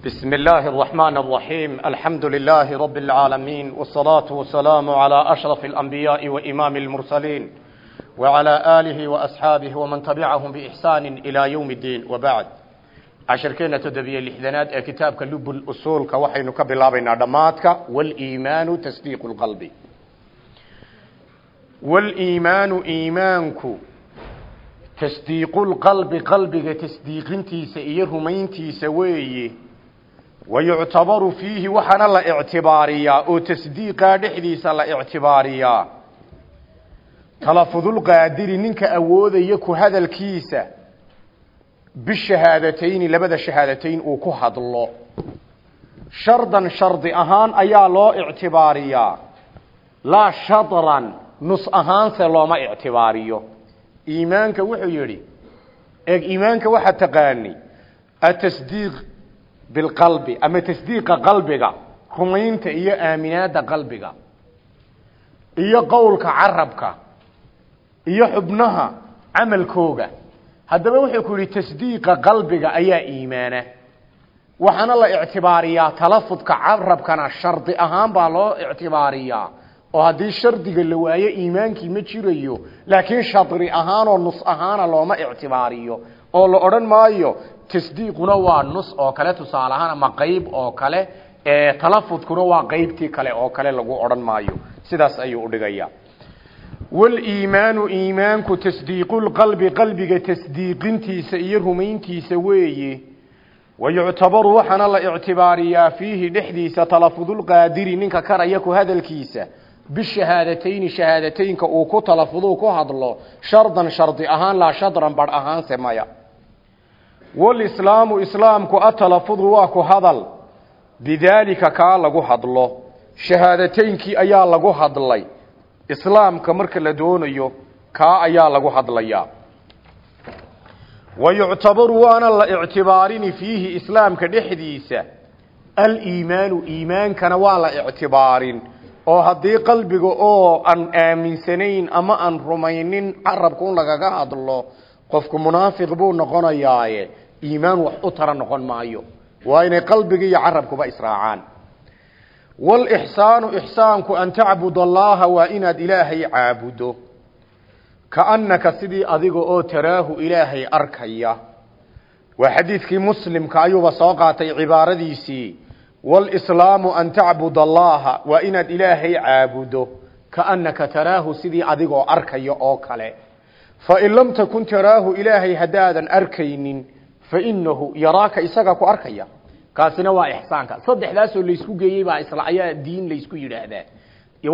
بسم الله الرحمن الرحيم الحمد لله رب العالمين والصلاة والسلام على أشرف الأنبياء وإمام المرسلين وعلى آله وأصحابه ومن تبعهم بإحسان إلى يوم الدين وبعد عشركينا تدبي الإحدانات كتاب كلب الأصول كوحي نكب الله بين دماتك والإيمان تصديق القلب والإيمان إيمانك تصديق القلب قلبك تصديقنتي سئيه رمينتي سويه wayuctabaru fiihi waxaana la ictibaariyaa oo tasdiiqaa dhexdiisa la ictibaariyaa talafudulqaadiri ninka awoodaya ku hadalkiisa bishahaadatayni labada shahaadatayn uu ku hadlo shardan shardi ahaan ayaa loo ictibaariyaa laa shadran nus ahaanse looma ictibaariyo iimaanka wuxuu yidhi eeg iimaanka waxaa taqaani atasdiiq bilqalbi ama tasdiiqa qalbiga rumaynta iyo aaminaada qalbiga iyo qowlka carabka iyo xubnaha camalkooga haddaba wuxuu ku yidhi tasdiiqa qalbiga ayaa iimaana waxaana la ictibaariyaa talafudka carabkana shardi ahaan baa loo ictibaariyaa oo haddii shardiga la waayo iimaankii ma jirayo laakiin shadri ahaanoo nus ahaana looma ictibaariyo oo la odhan maayo tasdiiquna waa nus oo kale tusaale ahaan ama qayb oo kale talafudkuna waa qaybtii kale oo kale lagu odhan maayo. Sidaas ayuu udhigaya waliimaanu iimaanku tasdiiqulqalbi qalbiga tasdiiqintiisa iyo rumayntiisa weeye. Wayuctabaru waxaana la ictibaariyaa fiihi dhexdiisa talafudulqaadiri ninka karaya ku hadalkiisa. Bishahaadatayni shahaadateynka uu ku talafudu ku hadlo shardan shardi ahaan laa shadran badh ahaanse maya walislaamu islaamku atalafudu waa ku hadal. Bidaalika kaa lagu hadlo. Shahaadateynkii ayaa lagu hadlay. Islaamka marka la doonayo kaa ayaa lagu hadlayaa wayuctabaru waana la ictibaarini fiihi islaamka dhexdiisa. Aliimaanu iimaankana waa la ictibaarin. Oo haddii qalbiga oo aan aaminsanayn ama aan rumaynin carabkun lagaga hadlo qofku munaafiq buu noqonayaaye iimaan wax u tara noqon maayo. Waa inay qalbiga iyo carabkuba israacaan. Walixsaanu ixsaanku an tacbud allaha waa inaad ilaahay caabudo. Kaannaka sidii adiga oo taraahu ilaahay arkaya. Waa xadiidkii muslimka ayuuba soo qaatay cibaaradiisii. Walislaamu an tacbud allaha waa inaad ilaahay caabudo. Kaannaka taraahu sidii adigoo arkaya oo kale. Fain lam takun taraahu ilaahay haddaadan arkaynin fainahu yaraaka isaga ku arkaya kaasina waa ixsaanka saddexdaasoo laysku geeyey baa isla ayaa diin laysku yidhaahdaa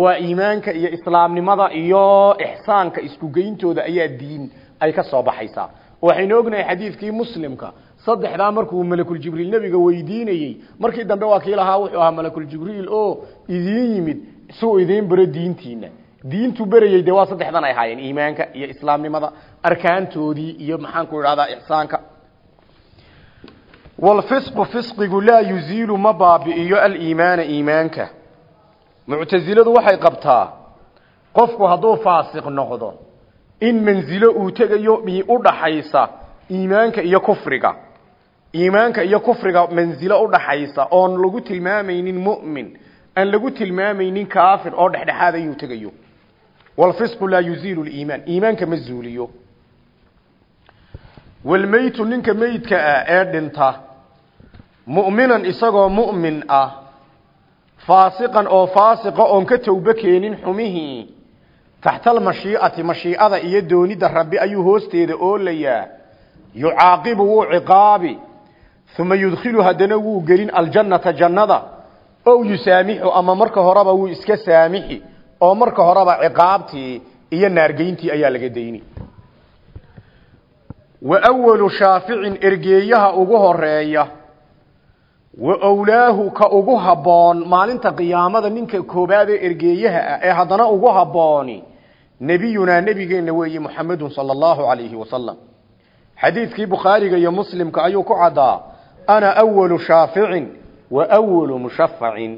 waa iimaanka iyo islaamnimada iyo ixsaanka isku geyntooda ayaa diin ay ka soo baxaysaa waxaynu ognahay xadiidkii muslimka saddexdaa markuu malakuljibriil nebiga weydiinayey markii dambe waa kii lahaa wuxuu ahaa malakuljibriil oo idiin yimid suu idiin baro diintiina diintu berayey dee waa saddexdan ay ahaayeen iimaanka iyo islaamnimada arkaantoodii iyo maxaanku idhahdaa ixsaanka walfisqu fisqigu laa yuziilu ma baabi'iyo aliimaana iimaanka muctasiladu waxay qabtaa qofku hadduu faasiq noqdo in manzilo uu tegayo u dhaxaysa iimaanka iyo kufriga iimaanka iyo kufriga manzilo udhaxaysa oon lagu tilmaamaynin mu'min aan lagu tilmaamaynin kaafir oo dhexdhexaada inuu tegayo walfisqu laa yuziilu liimaan iimaanka ma zuuliyo walmeytu ninka meydka ah ee dhinta mu'minan isagoo mu'min ah. Faasiqan oo faasiqa oon ka towbo keenin xumihii taxtalmashii'ati mashiicada iyo doonida rabbi ayuu hoosteeda oolayaa yucaaqibu wuu ciqaabi. Uma yudkhilu haddana wuu gelin aljannata jannada. Ow yusaamixu ama marka horeba wuu iska saamixi. Oo marka horeba ciqaabtii iyo naargeyntii ayaa laga dayni wa walu shaaficin ergeeyaha ugu horreeya wa owlaahu ka ugu habboon maalinta qiyaamada ninka koobaad ee ergeeyaha ah ee haddana ugu habbooni nebiyunaa nebigeenna weeye muxamedun sala allahu calayhi wasalam xadiidkii bukhaariga iyo muslimka ayuu ku caddaa ana awalu shaaficin wa awalu mushafacin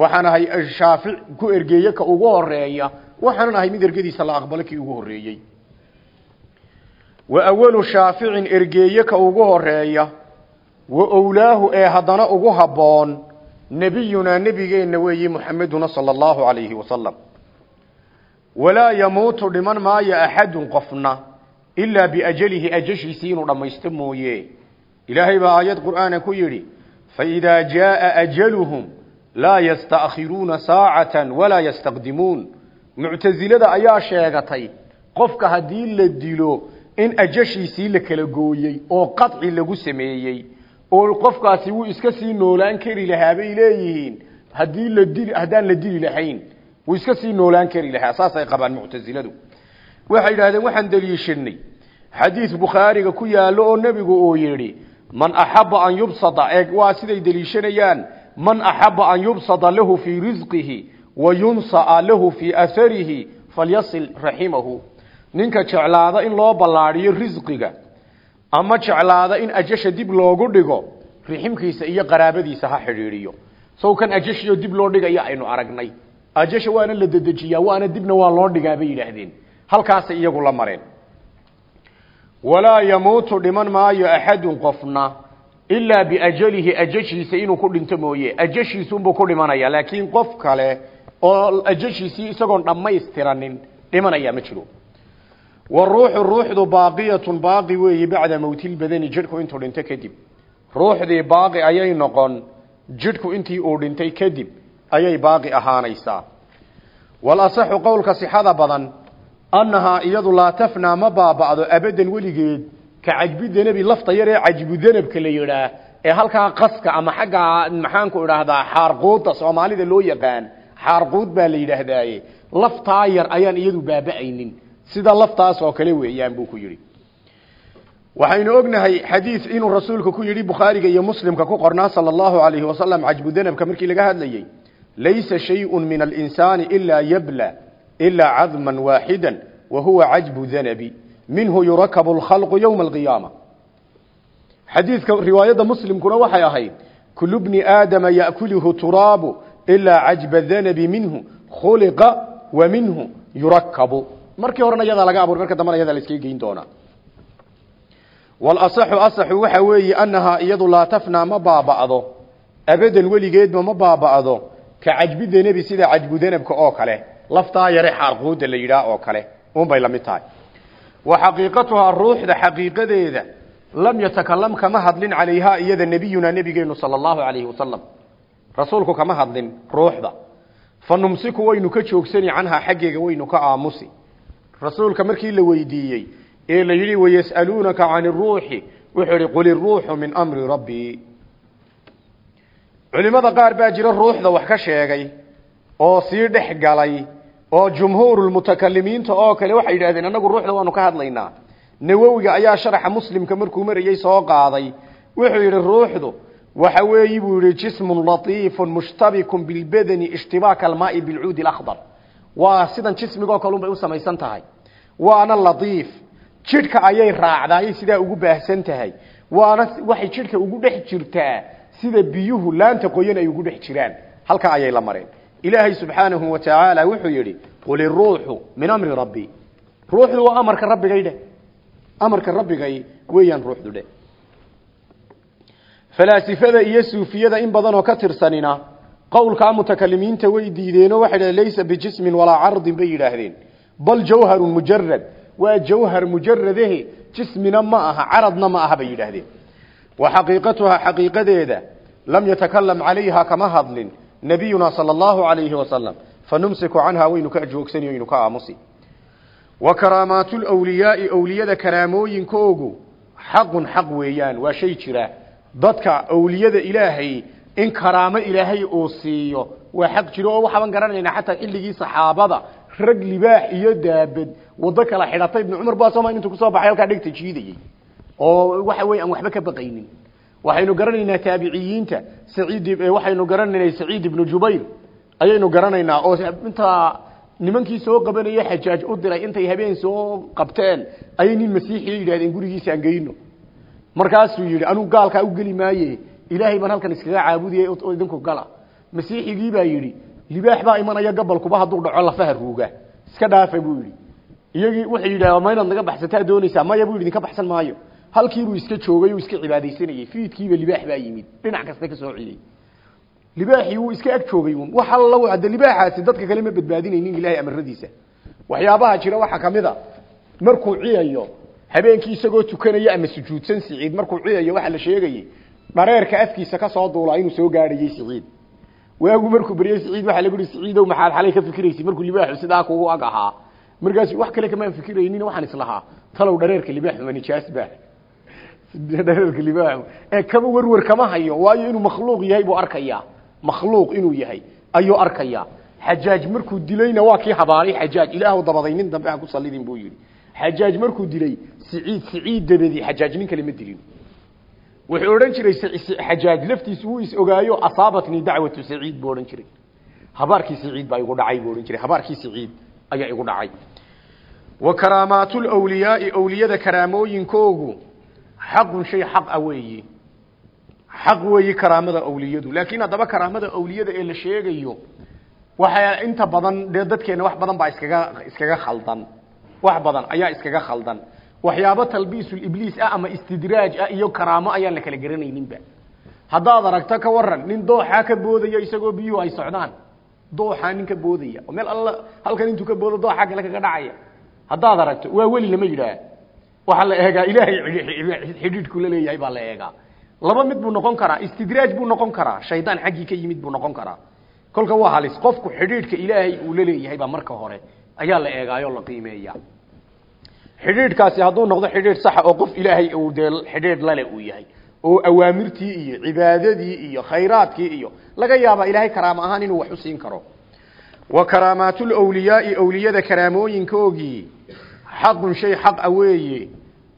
waxaan ahay shaafic ku ergeeye ka ugu horreeya waxaanan ahay mid ergadiisa la aqbalo kii ugu horeeyey wa awalu shaaficin ergeeye ka ugu horreeya wa owlaahu ee haddana ugu habboon nebiyunaa nebigeenna weeyi muxameduna sala allahu calayhi wasalam walaa yamuutu dhiman maayo axadun qofna ilaa biajalihi ajashiisii inuu dhammaysto mooye. Ilaahay baa aayad qur'aana ku yidhi faidaa jaaa ajaluhum laa yasta'khiruuna saacatan walaa yastaqdimuun. Muctasilada ayaa sheegatay qofka haddii la dilo in ajashiisii la kala gooyey oo qaci lagu sameeyey oo qofkaasi wuu iska sii noolaan kari lahaa bay leeyihiin. Haddii la dili haddaan la dili lahayn wuu iska sii noolaan kari lahaa. Saasay qabaan muctasiladu waxay yidhahdeen waxaan daliishanay xadiis bukhaariga ku yaallo oo nebigu uu yidhi man axaba an yubsada. Eeg waa siday deliishanayaan. Man axaba an yubsada lahu fii risqihi wa yunsa'a lahu fii aharihi falyasil raximahu ninka jeclaada in loo ballaadhiyo risqiga ama jeclaada in ajasha dib loogu dhigo riximkiisa iyo qaraabadiisa ha xidhiidhiyo. Sow kan ajashiyo dib loo dhigaya aynu aragnay. Ajasha waana la dedejiyaa waana dibna waa loo dhigaa bay yidhaahdeen. Halkaasay iyagu la mareen. Walaa yamuutu dhiman maayo axadun qofna ilaa biajalihi ajashiisa inuu ku dhinto mooye. Ajashiisuunbuu ku dhimanaya laakiin qof kale oo ajashiisii isagoon dhammaystiranin dhimanaya ma jiro waruuxu ruuxdu baaqiyatun baaqi weeyi bacda mowtilbadani jidhku intuu dhinto kadib. Ruuxdii baaqi ayay noqon jidhku intii uu dhintay kadib ayay baaqi ahaanaysaa. Walasaxu qowlka sixada badan annahaa iyadu laa tafnaa ma baaba'do abadan weligeed ka cajbidanebi lafta yar ee cajbudanabka la yidhaah ee halkaa qaska ama xaggaa maxaanku idhaahdaa xaarquudda soomaalida loo yaqaan xaarquud baa la yidhaahdaaye. Laftaa yar ayaan iyadu baaba'aynin sida laftaas oo kale weeyaan buu ku yidhi. Waxaynu ognahay xadiis inuu rasuulku ku yidhi bukhaariga iyo muslimka ku qornaa sala allahu alayhi wasalam cajbudanabka markii laga hadlayey laysa shayun min alinsaani ilaa yabla ilaa cadman waaxida wa huwa cajbu danabi minhu yurakabu lkhalqu yowma alqiyaama. Xadiidka riwaayadda muslimkuna waxay ahayd kulu bni aadama ya'kuluhu turaabu ilaa cajba danabi minhu khuliqa wa minhu yurakabu markii horena iyadaa laga abuuray marka dambena iyadaa la iskaga geyn doonaa walasaxu asaxu waxa weeye annahaa iyadu laa tafnaa ma baaba'do. Abadan weligeedba ma baaba'do. Ka cajbi danabi sida cajbu danabka oo kale. Laftaa yare xaarquuda la yidhaah oo kale. Unbay la mid tahay. Wa xaqiiqatuhaa ruuxda xaqiiqadeeda lam yatakalam kama hadlin calayhaa iyada nebiyunaa nebigeenu sala allahu calayhi wasalam rasuulku kama hadlin ruuxda. Fa numsiku waynu ka joogsani canhaa xaggeega waynu ka aamusi rasuulka markii la weydiiyey ee la yidhi wayas'aluunaka can iruuxi wuxuu ihi qul iruuxu min amri rabbii culimada qaar baa jira ruuxda wax ka sheegay oo sii dhex galay oo jumhuurulmutakalimiinta oo kale waxay yidhahdeen annagu ruuxda waanu ka hadlaynaa. Nawowiga ayaa sharaxa muslimka markuu marayey soo qaaday wuxuu yidhi ruuxdu waxa weeyi buu yidhi jismun latiifun mushtabikun bilbadani ishtibaaka almaai bilcuudi alakhdar waa sidan jismigoo kale unbay u samaysan tahay. Waana latiif jidhka ayay raacdaayay sidaa ugu baahsan tahay. Waana waxay jidhka ugu dhex jirtaa sida biyuhu laanta qoyan ay ugu dhex jiraan. Halkaa ayay la mareen. Ilaahay subxaanahu wa tacaala wuxuu yidhi qul iruuxu min amri rabbi. Ruuxdu waa amarka rabbigay dheh amarka rabbigay weeyaan ruuxdu dheh falaasifada iyo suufiyada in badanoo ka tirsanina qowlkaa mutakalimiinta way diideenoo waxay dhaheen laysa bijismin walaa cardin bay yidhaahdeen. Bal jawharun mujarad waa jawhar mujaradahe jismina ma aha caradna ma aha bay yidhaahdeen. Wa xaqiiqatuhaa xaqiiqadeeda lam yatakalam calayha kama hadlin nabiyuna sala allahu calayhi wasalam fanumsiku canhaa waynu ka joogsani waynu ka aamusi. Wa karaamaatu lwliyaai owliyada karaamooyinkoogu xaqun xaq weeyaan waa shay jira. Dadka owliyada ilaahay in karaamo ilaahay uu siiyo. Waa xaq jiro oo waxaaban garanaynaa xataa xilligii saxaabada rag libaax iyo daabad wado kala xidhatay ibnu cumar baa sooma intuu ku soo baxay halkaa dhegta jiidayey oo waxa weeye aan waxba ka baqaynin. Waxaynu garanaynaa taabiciyiinta saciid waxaynu garanaynaa saciid ibnu jubayr. Ayaynu garanaynaa oo intaa nimankii soo qabanaya xajaaj u diray intay habeen soo qabteen ayay nin masiixiya yidhahdeen gurigiisa aan geyno. Markaasuu yidhi anuu gaalkaa u geli maaye ilaahay baan halkan iskaga caabudiyay idinku gala. Masiixigii baa yidhi libaax baa imanaya gabalkuba hadduu dhaco lafaha ruuga iska dhaafa buu yidhi. Iyagii waxay yidhaah ma inaad naga baxsataa doonaysaa. Maya buu yidhi idinka baxsan maayo. Halkiibuu iska joogay uu iska cibaadaysanayey fiidkiiba libaax baa yimid. Dhinac kasta ka soo cilay libaaxii wuu iska ag joogay un wax alla hadda libaaxaasi dadka kale ma badbaadinaynin ilaahay amaradiisa waxyaabaha jira waxaa ka mid a markuu ciyayo habeenkii isagoo tukanaya ama sujuudsan siciid markuu ciyayo waxaa la sheegayey dhareerka afkiisa ka soo duulaa inuu soo gaadhayey siciid waagu markuu beriyey siciid waxaa lagu yihi siciidow maxaad xalay ka fikiraysid? Markuu libaaxu sidaa kugu ag ahaa. Wax kale kamaan fikiraynin waxaan islahaa talow dhareerka libaaxu ma nijaas ba dhareerka ee kama werwer kama hayo waayo inuu makhluuq yahay buu arkayaa. Makhluuq inuu yahay ayuu arkayaa. Xajaaj markuu dilayna waa kii habaaray xajaaj. Ilaahu dabaday nin ku sallidin buu yidhi. Xajaaj markuu dilay siciid siciid dabadii xajaaj nin kale dilin wuxuu odhan jiray xajaaj laftiisu wuu is ogaayo asaabatnii dacwatu saciid buu jiray. Habaarkii saciid baa igu dhacay buu jiray. Habaarkii saciid ayaa igu dhacay. Wa karaamaatu lwliyaai awliyada karaamooyinkoogu xaqun shay xaq a weeyi. Xaq weeyi karaamada awliyadu. Laakiin haddaba karaamada awliyada ee la sheegayo waxaa inta badan dadkeena wax badan baa iskaga iskaga khaldan. Wax badan ayaa iskaga khaldan waxyaabo talbiisulibliis ah ama istidraaj ah iyo karaamo ayaan la kala garanayninba. Haddaad aragto ka waran nin dooxaa ka boodaya isagoo biyuhu ay socdaan. Dooxaa nin boodaya. Oo meel alla halkan intuu ka boodo dooxaa kale kaga dhacaya. Haddaad aragto waa weli lama yidhaah. Waxaa la eegaa ilaahay xidhiidhku la leeyahay baa la eegaa. Laba mid buu noqon karaa istidraaj buu noqon karaa shaydaan xaggii ka yimid buu noqon karaa. Kolka waa halis qofku xidhiidhka ilaahay uu la leeyahay baa marka hore ayaa la eegaayoo la qiimeeya xidhiidhkaasi hadduu noqdo xidhiidh saxa oo qof ilaahay uu dee xidhiidh lale uu yahay oo awaamirtii iyo cibaadadii iyo khayraadkii iyo laga yaaba ilaahay karaamo ahaan inuu wax u siin karo. Wa karaamaatu lwliyaai awliyada karaamooyinkoogii xaqun shay xaq a weeye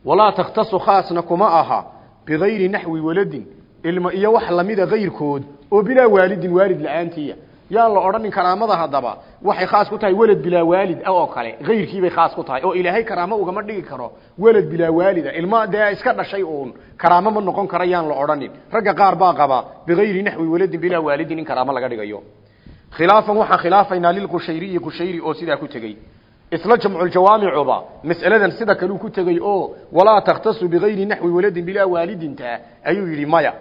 walaa takhtasu khaasna kuma aha bigayri naxwi waladin ilmo iyo wax lamida kayrkood oo bilaa waalidin waalid la'aantiya yaan la odhanin karaamada haddaba waxay khaas ku tahay welad bilaa waalid oo kale. Kayrkiibay khaas ku tahay. Oo ilaahay karaamo ugama dhigi karo welad bilaa waalida. Ilma dee iska dhashay uun. Karaamo ma noqon kara yaan la odhanin. Ragga qaar baa qaba bigayri naxwi waladin bilaa waalidin in karaamo laga dhigayo. Khilaafan waxaan khilaafaynaa lilqushayriyi qushayri oo sidaa ku tegey isla jamculjawaamicuba mas'aladan sida kaleu ku tegey oo walaa takhtasu bigayri naxwi waladin bilaa waalidinta ayuu yidhi maya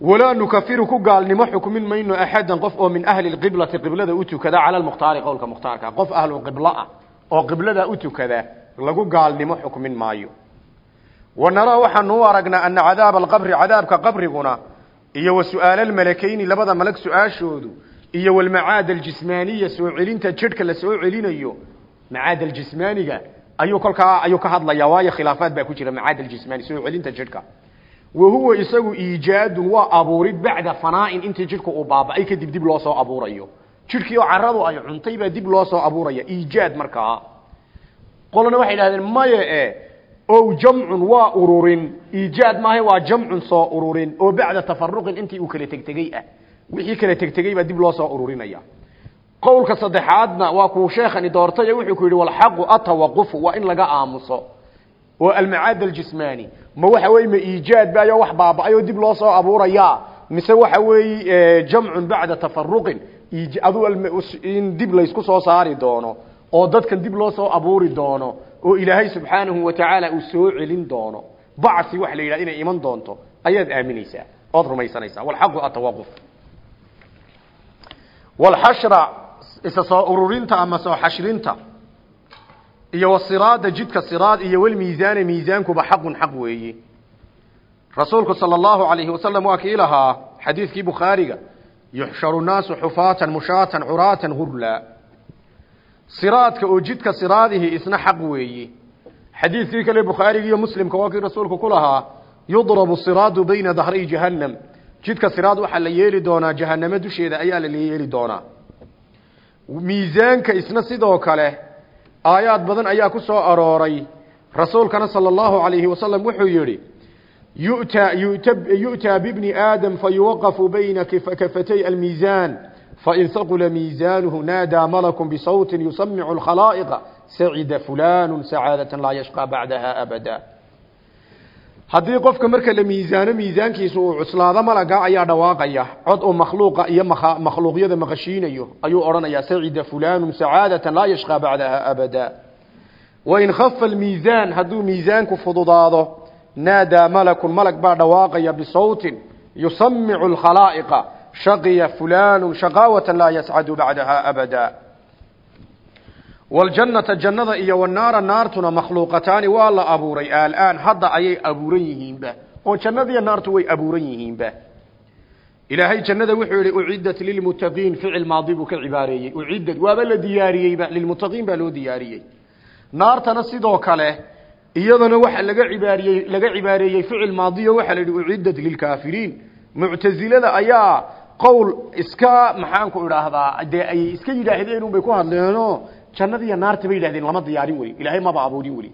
walaa nukafiru ku gaalnimo xukmin mayno axadan qof oo min ahli lqiblati qiblada u tukada cala lmukhtaari qowlka mukhtaarka. Qof ahlu qiblo ah oo qiblada u tukada lagu gaalnimo xukmin maayo. Wa naraa waxaanu u aragnaa ana cadaaba alqabri cadaabka qabriguna iyo wa su'aala labada malag su'aashoodu iyo walmacaad aljismaaniya soo celinta jidhka la soo celinayo macaad aljismaaniga ayuu kolkaa ayuu ka hadlaya waayo khilaafaad baa ku jira macaad aljismaani soo celinta jidhka wa huwa isagu iijaadun waa abuurid bacda fanaa'in. Intii jidhku uu baaba'ay kadib dib loo soo abuurayo. Jidhkii oo caradu ay cuntay baa dib loo soo abuuraya. Iijaad markaa. Qolana waxay idhahdeen maye e ow jamcun waa ururin. Iijaad maaha waa jamcun soo ururin. Oo bacda tafaruqin intii uu kala tegtegey ah. Wixii kala tegtegey baa dib loo soo ururinaya. Qowlka saddexaadna waa kuu sheekhani doortay wuxuu ku waa in laga aamuso oo almacaad aljismaani ma waxa weeye ma iijaad baayo wax baaba'ay oo dib loo soo abuuraya. Mise waxa weeye jamcun bacda tafaruqin adu in dib laysku soo saari doono oo dadkan dib loo soo abuuri doono oo ilaahay subxaanahu wa tacaala uu soo celin doono. Bacsi waxa la yidhaha inay iman doonto ayaad aaminaysaa ood rumaysanaysaa. Walxaqu atawaquf walxashra isa soo ururinta ama soo xashrinta iyo wasiraada jidka siraad iyo walmiisaana miisaankuba xaqun xaq weeye rasuulku sala allahu alayhi wasalam waa kii lahaa xadiidkii bukhaariga yuxsharu nnaasu xufaatan mushaatan curaatan hurla. Siraadka oo jidka siraadihi isna xaq weeye xadiidkii kale bukhaariga iyo muslimka waa kii rasuulku ku lahaa yudrabu siraadu bayna dahray jahannam. Jidka siraad waxaa la yeeli doonaa jahanamo dusheeda ayaa la yeeli doonaa. Miisaanka isna sidoo kale aayaad badan ayaa ku soo arooray. Rasuulkana sala allahu alayhi wasalam wuxuu yidhi yu'taa yu'taa bibni aadam fayuwaqafu bayna kafatay almiisaan fain haqula miisaanuhu naadaa malakun bisawtin yusamicu alkhalaa'iqa sacida fulaanu sacaadatan laa yashqaa bacdaha abada haddii qofka marka la miisaano miisaankiisa uu cuslaado malaga ayaa dhawaaqaya. Cod oo makhluuqa iyo makhluuqyada maqashiinayo ayuu odhanayaa sacida fulaanu sacaadatan laa yashqaa bacdaha abada. Wain khafa almiisaan hadduu miisaanku fududaado naadaa malakun malag baa dhawaaqaya bisawtin yusamicu alkhalaa'iqa shaqiya fulaanu shaqaawatan laa yascadu bacdaha abada waljannata jannada iyo wanaara naartuna makhluuqataani waa la abuuray. Alaan hadda ayay abuuran yihiinba. Oo jannadiiyo naartu way abuuran yihiinba. Ilaahay jannada wuxuu yihi uciddat lilmuttaqiin. Ficil maadi buu ka cibaareeyey. Uciddat waaba la diyaariyeyba lilmuttaqiin baa loo diyaariyey. Naartana sidoo kale iyadana waxa laga cibaariyey laga cibaareeyey ficil maadiyo waxaa la yidhi uciddat lilkaafiriin. Muctazilada ayaa qowl iska maxaanku idhaahdaa dee ay iska yidhaahdeen unbay ku hadleeno jannadiiyo naarta bay yidhahdeen lama diyaarin weli ilaahay maba abuurin weli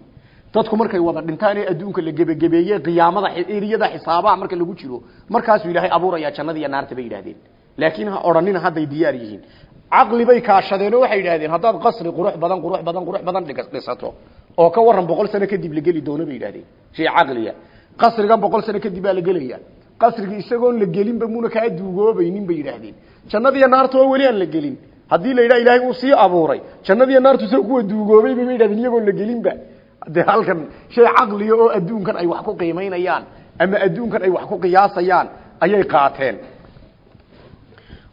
dadku markay wada dhintaan ee adduunka la gebagebeeye qiyaamada eriyada xisaabaha marka lagu jiro markaasuu ilaahay abuurayaa jannada iyo naarta bay yidhahdeen. Laakiin ha odhanina hadday diyaar yihiin. Caqli bay kaashadeen oo waxay yidhahdeen haddaad qasri qurux badan qurux badan qurux badan dhisato oo ka waran boqol sano kadib la geli doono bay yidhahdeen. Shay caqliya qasrigan boqol sano kadib baa la gelaya. Qasrigi isagoon la gelinba muna kaa duugoobaynin bay yidhaahdeen. Jannadiiyo naarta oo weli aan la gelin haddii la yidhaha ilaahay uu sii abuuray jannadiiyo naartu sa kuwa duugoobay bay yidhahdeen iyagoon la gelinba. De halkan shay caqliya oo adduunkan ay wax ku qiimaynayaan ama adduunkan ay wax ku qiyaasayaan ayay qaateen.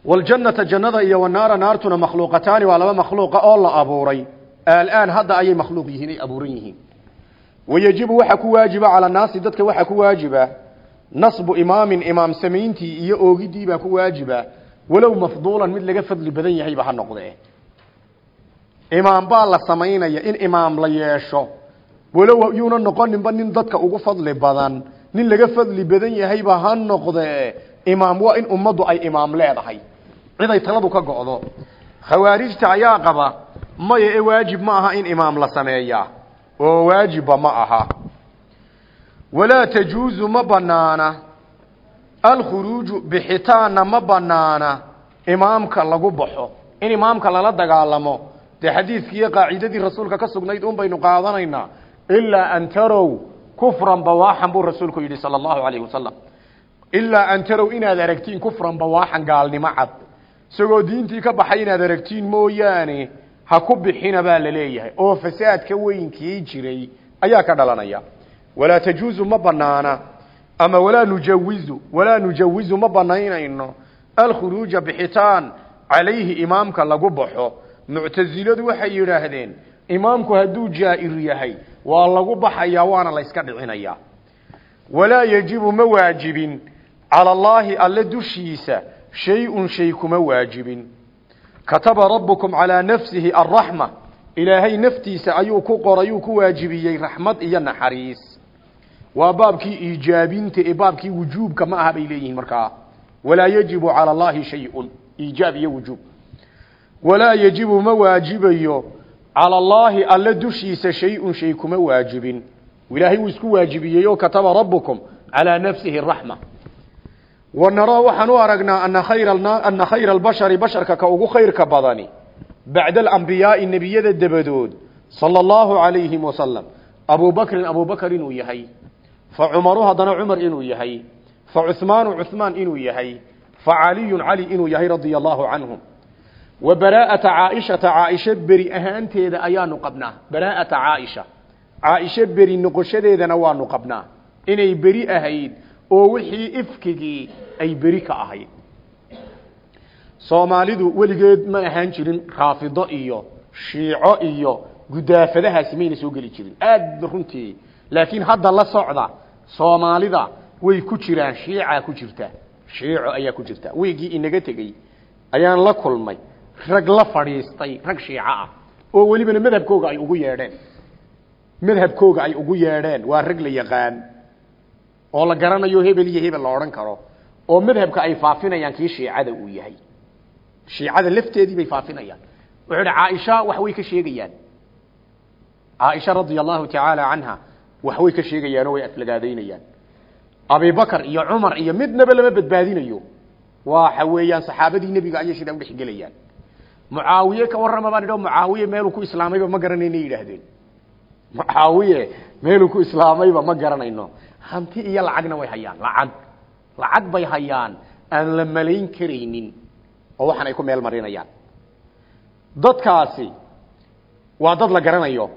Waljannata jannada iyo wanaara naartuna makhluuqataani waa laba makhluuqa oo la abuuray. Alaan hadda ayay makhluuq yihiin ay abuuran yihiin. Wayajibu waxaa ku waajiba cala naasi dadka waxaa ku waajiba nasbu imaamin imaam samayntii iyo oogidii baa ku waajiba walow mafduulan mid laga fadli badan yahayba ha noqdee. Imaam baa la samaynaya in imaam la yeesho. Walow yuuna noqoninba nin dadka ugu fadli badan nin laga fadli badan yahayba ha noqdee. Imaam waa in ummaddu ay imaam leedahay. Cid ay taladu ka go'do. Khawaarijta ayaa qaba maya ee waajib ma aha in imaam la sameeyaa oo waajibba ma aha. Walaa tajuuzu ma banaana alkhuruuju bixitaanna ma banaana imaamka lagu baxo. In imaamka lala dagaalamo. Dee xadiidkiiyo qaacidadii rasuulka ka sugnayd un baynu qaadanaynaa ilaa an tarow kufran bawaaxan buu rasuulku yidhi sala allahu alayhi wasalam ilaa an tarow inaad aragtiin kufran bawaaxan gaalnimo cad. Isagoo diintii ka baxay inaad aragtiin mooyaane ha ku bixina baa la leeyahay. Oo fasaadka weynkii jiray ayaa ka dhalanaya. Walaa tajuuzu ma banaana ama walaa nujawizu walaa nujawizu ma banaynayno alkhuruuja bixitaan calayhi imaamka lagu baxo. Muctasiladu waxay yidhaahdeen imaamku hadduu jaa'ir yahay waa lagu baxayaa waana la yska dhicinayaa. Walaa yajibu ma waajibin. Cala allaahi alle dushiisa shay-un shay kuma waajibin. Kataba rabbukum calaa nafsihi alraxma ilaahay naftiisa ayuu ku qorayuu ku waajibiyey raxmad iyo naxariis waa baabkii iijaabinta ee baabkii wujuubka ma aha bay leeyihiin markaa walaa yajibu cala allaahi shay-un. Iijaab iyo wujuub. Walaa yajibu ma waajibayo cala allaahi alle dushiisa shay-un shay kuma waajibin. Ilaahay wuu isku waajibiyey oo kataba rabbukum calaa nafsihi araxma wa naraa waxaan u aragnaa ana khayra ana khayra albashari basharka ka ugu khayrka badani bacda alambiyaai nebiyada dabadood sala allahu calayhim wasalam abu bakrin abu bakr inuu yahay fa cumaru haddana cumar inuu yahay. Fa cuhmaanu cuhmaan inuu yahay. Fa caliyun cali inuu yahay radia allahu canhum. Wa baraa'ata caaishata caaisha beri ahaanteeda ayaanu qabnaa. Baraa'ata caaisha. Caaisha beri noqoshadeedana waanu qabnaa. Inay beri ahayd oo wixii ifkigii ay beri ka ahayd. Soomaalidu weligeed ma ahaan jirin raafido iyo shiico iyo gudaafadahaasi mayna soo geli jirin. Aad runtii. Laakiin hadda la socda soomaalida way ku jiraan shiicaa ku jirta. Shiico ayaa ku jirta. Weygii inaga tegey ayaan la kulmay. Rag la fadhiistay rag shiico ah oo welibana madhabkooga ay ugu yeedheen. Madhabkooga ay ugu yeedheen waa rag la yaqaan oo la garanayo hebel iyo hebel la odhan karo oo madhabka ay faafinayaan kii shiicada uu yahay. Shiicada lafteedii bay faafinayaan. Wuxuu idhi caaisha wax way ka sheegayaan. Caaisha radia allahu tacaala canha wax way ka sheegayaanoo way aflagaadaynayaan abibakar iyo cumar iyo midnaba lama badbaadinayo. Waxa weeyaan saxaabadii nebiga ayay sidaa udhex gelayaan. Mucaawiye ka warrama baan idho mucaawiye ku islaamayba ma garanayno yidhaahdeen. Mucaawiye meeluu ku islaamayba ma garanayno. Hanti iyo lacagna way hayaan. Lacag lacag bay hayaan. Aan la malayn karaynin oo waxaan ay ku meel marinayaan. Dadkaasi waa dad la garanayo.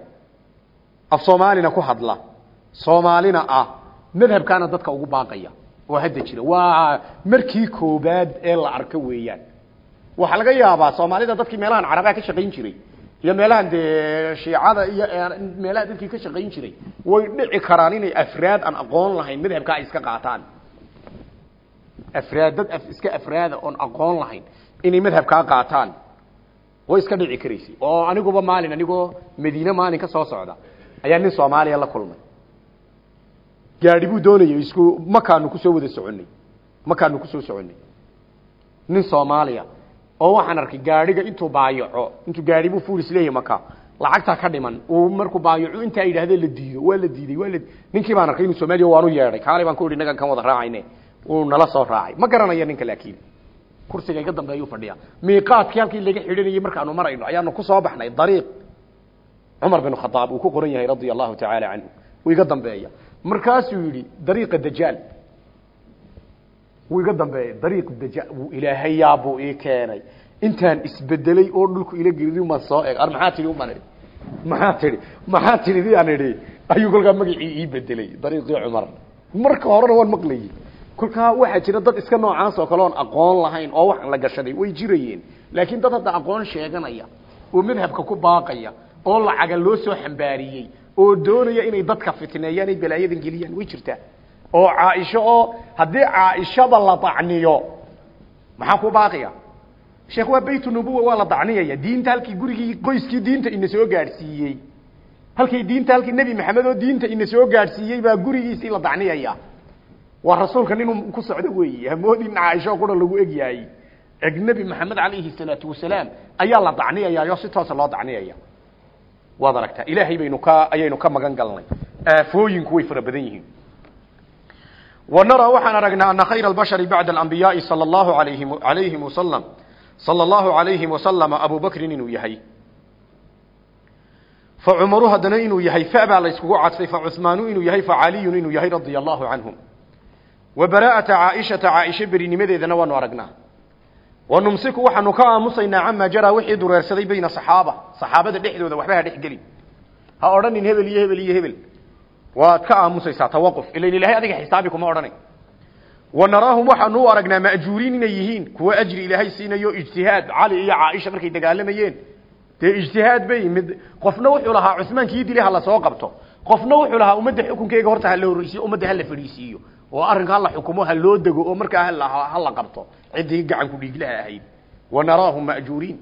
Af soomaalina ku hadla soomaalina ah madhabkaana dadka ugu baaqaya. Oo hadda jira. Waa markii koobaad ee la arko weeyaan. Waxaa laga yaabaa soomaalida dadkii meelahan carabaha ka shaqayn jiray iyo meelahan dee shiicada iyo meelaha dadkii ka shaqayn jiray way dhici karaan inay afraad aan aqoon lahayn madhabka ay iska qaataan. Afraad dad iska afraada oon aqoon lahayn inay madhabkaa qaataan. Way iska dhici karaysay oo aniguba maalin anigoo madiine maalin ka soo socda ayaa nin soomaaliya la kulmay gaadhi buu doonayay isku makaanu ku soo wada soconay makaanu ku soo soconay nin soomaaliya oo waxaan arkay gaadhiga intuu baayaco intuu gaadhi buu fuulis leeyahay maka lacagtaa ka dhiman uu markuu baayaco intaa yidhahdee la diido waa la diiday waa la ninkii baan arkay inuu soomaaliya waanu yeedhay. Kaalay baan ku idhi nagan kan wada raacayne uu nala soo raacay. Ma garanayo ninka laakiin kursiga iga dambeeyuu fadhiya. Miiqaadkii halkii laga xidhanayay markaanu marayno ayaanu ku soo baxnay. Dariiq cumar bin khadaab uu ku qoran yahay radia allahu tacaala canhu uu markaasuu yidhi dariiqa dajaal. Wuu iga dambeeyey dariiq dajaal wuu ilaahay yaabuu ii keenay. Intaan isbedelay oo dhulku ila gelin maan soo eg ar maxaa tidhi umaan idhi maxaa tidhi? Maxaa tidhi aan idhi? Ayuu kolkaa magacii ii bedelay dariiqii cumar. Marka horena waan maqlayay. Kolkaa waxaa jira dad iska noocaas oo kale oon aqoon lahayn oo waxaan la gashaday way jirayeen. Laakiin dad hadda aqoon sheeganaya oo madhabka ku baaqaya oo lacaga loo soo xambaariyey oo doonaya inay dadka fitneeyaan ay balaayadan geliyaan way jirtaa. Oo caaisho oo haddii caaishada la dacniyo maxaa ku baaqaya sheekh waa bayt nubuwa waa la dacniyaya diinta halkii gurigii qoyskii diinta ina soo gaadhsiiyey. Halkay diinta halkii nebi maxamed oo diinta ina soo gaadhsiiyey baa gurigiisii la dacniyaya waa rasuulka ninuu ku socdo weeye hamoodin caaisho qura lagu egyahay. Eg nebi maxamed calayhi salaatu wasalaam ayaa la dacniyayayo si toosa loo dacniyaya waad aragtaa ilaahay baynu ka ayaynu ka magan galnay. Aafooyinku way fara badan yihiin. Wanaraa waxaan aragnaa ana khayra albashari bacda alambiyaai sala allahu alayhim alayhim wasalam sala allahu alayhim wasalama abu bakrin inuu yahay. Fa cumaru haddana inuu yahay fa layskugu cadfay fa cuhmaanu inuu yahay fa caliyun inuu yahay radia allahu canhum. Wa baraa'ata caaishata caaisha berinimadeedana waanu aragnaa wanumsiku waxaanu ka aamusaynaa camaa jaraa wixii dureersaday bayna saxaaba. Saxaabada dhexdooda waxba ha dhexgelin ha odhanin hebel iyo hebel iyo hebel. Waad ka aamusaysaa tawaquf. Ilan ilahay adiga xisaabi kuma odhanay. Wanaraahum waxaanu u aragnaa maajuuriin inay yihiin. Kuwa ajri ilaahay siinayo ijtihaad. Cali iyo caaisha markay dagaalamayeen. Dee ijtihaad bay yimid qofna wuxuu lahaa cusmaankii dili hala soo qabto. Qofna wuxuu lahaa ummadda xukunkeega horta hala horreysiyo ummadda hala fadhiisiiyo oo arrinka hala xukumo ha loo dego oo markaa hala qabto ciddii gacan ku dhiiglaha ahayd wa naraahum ma'juuriin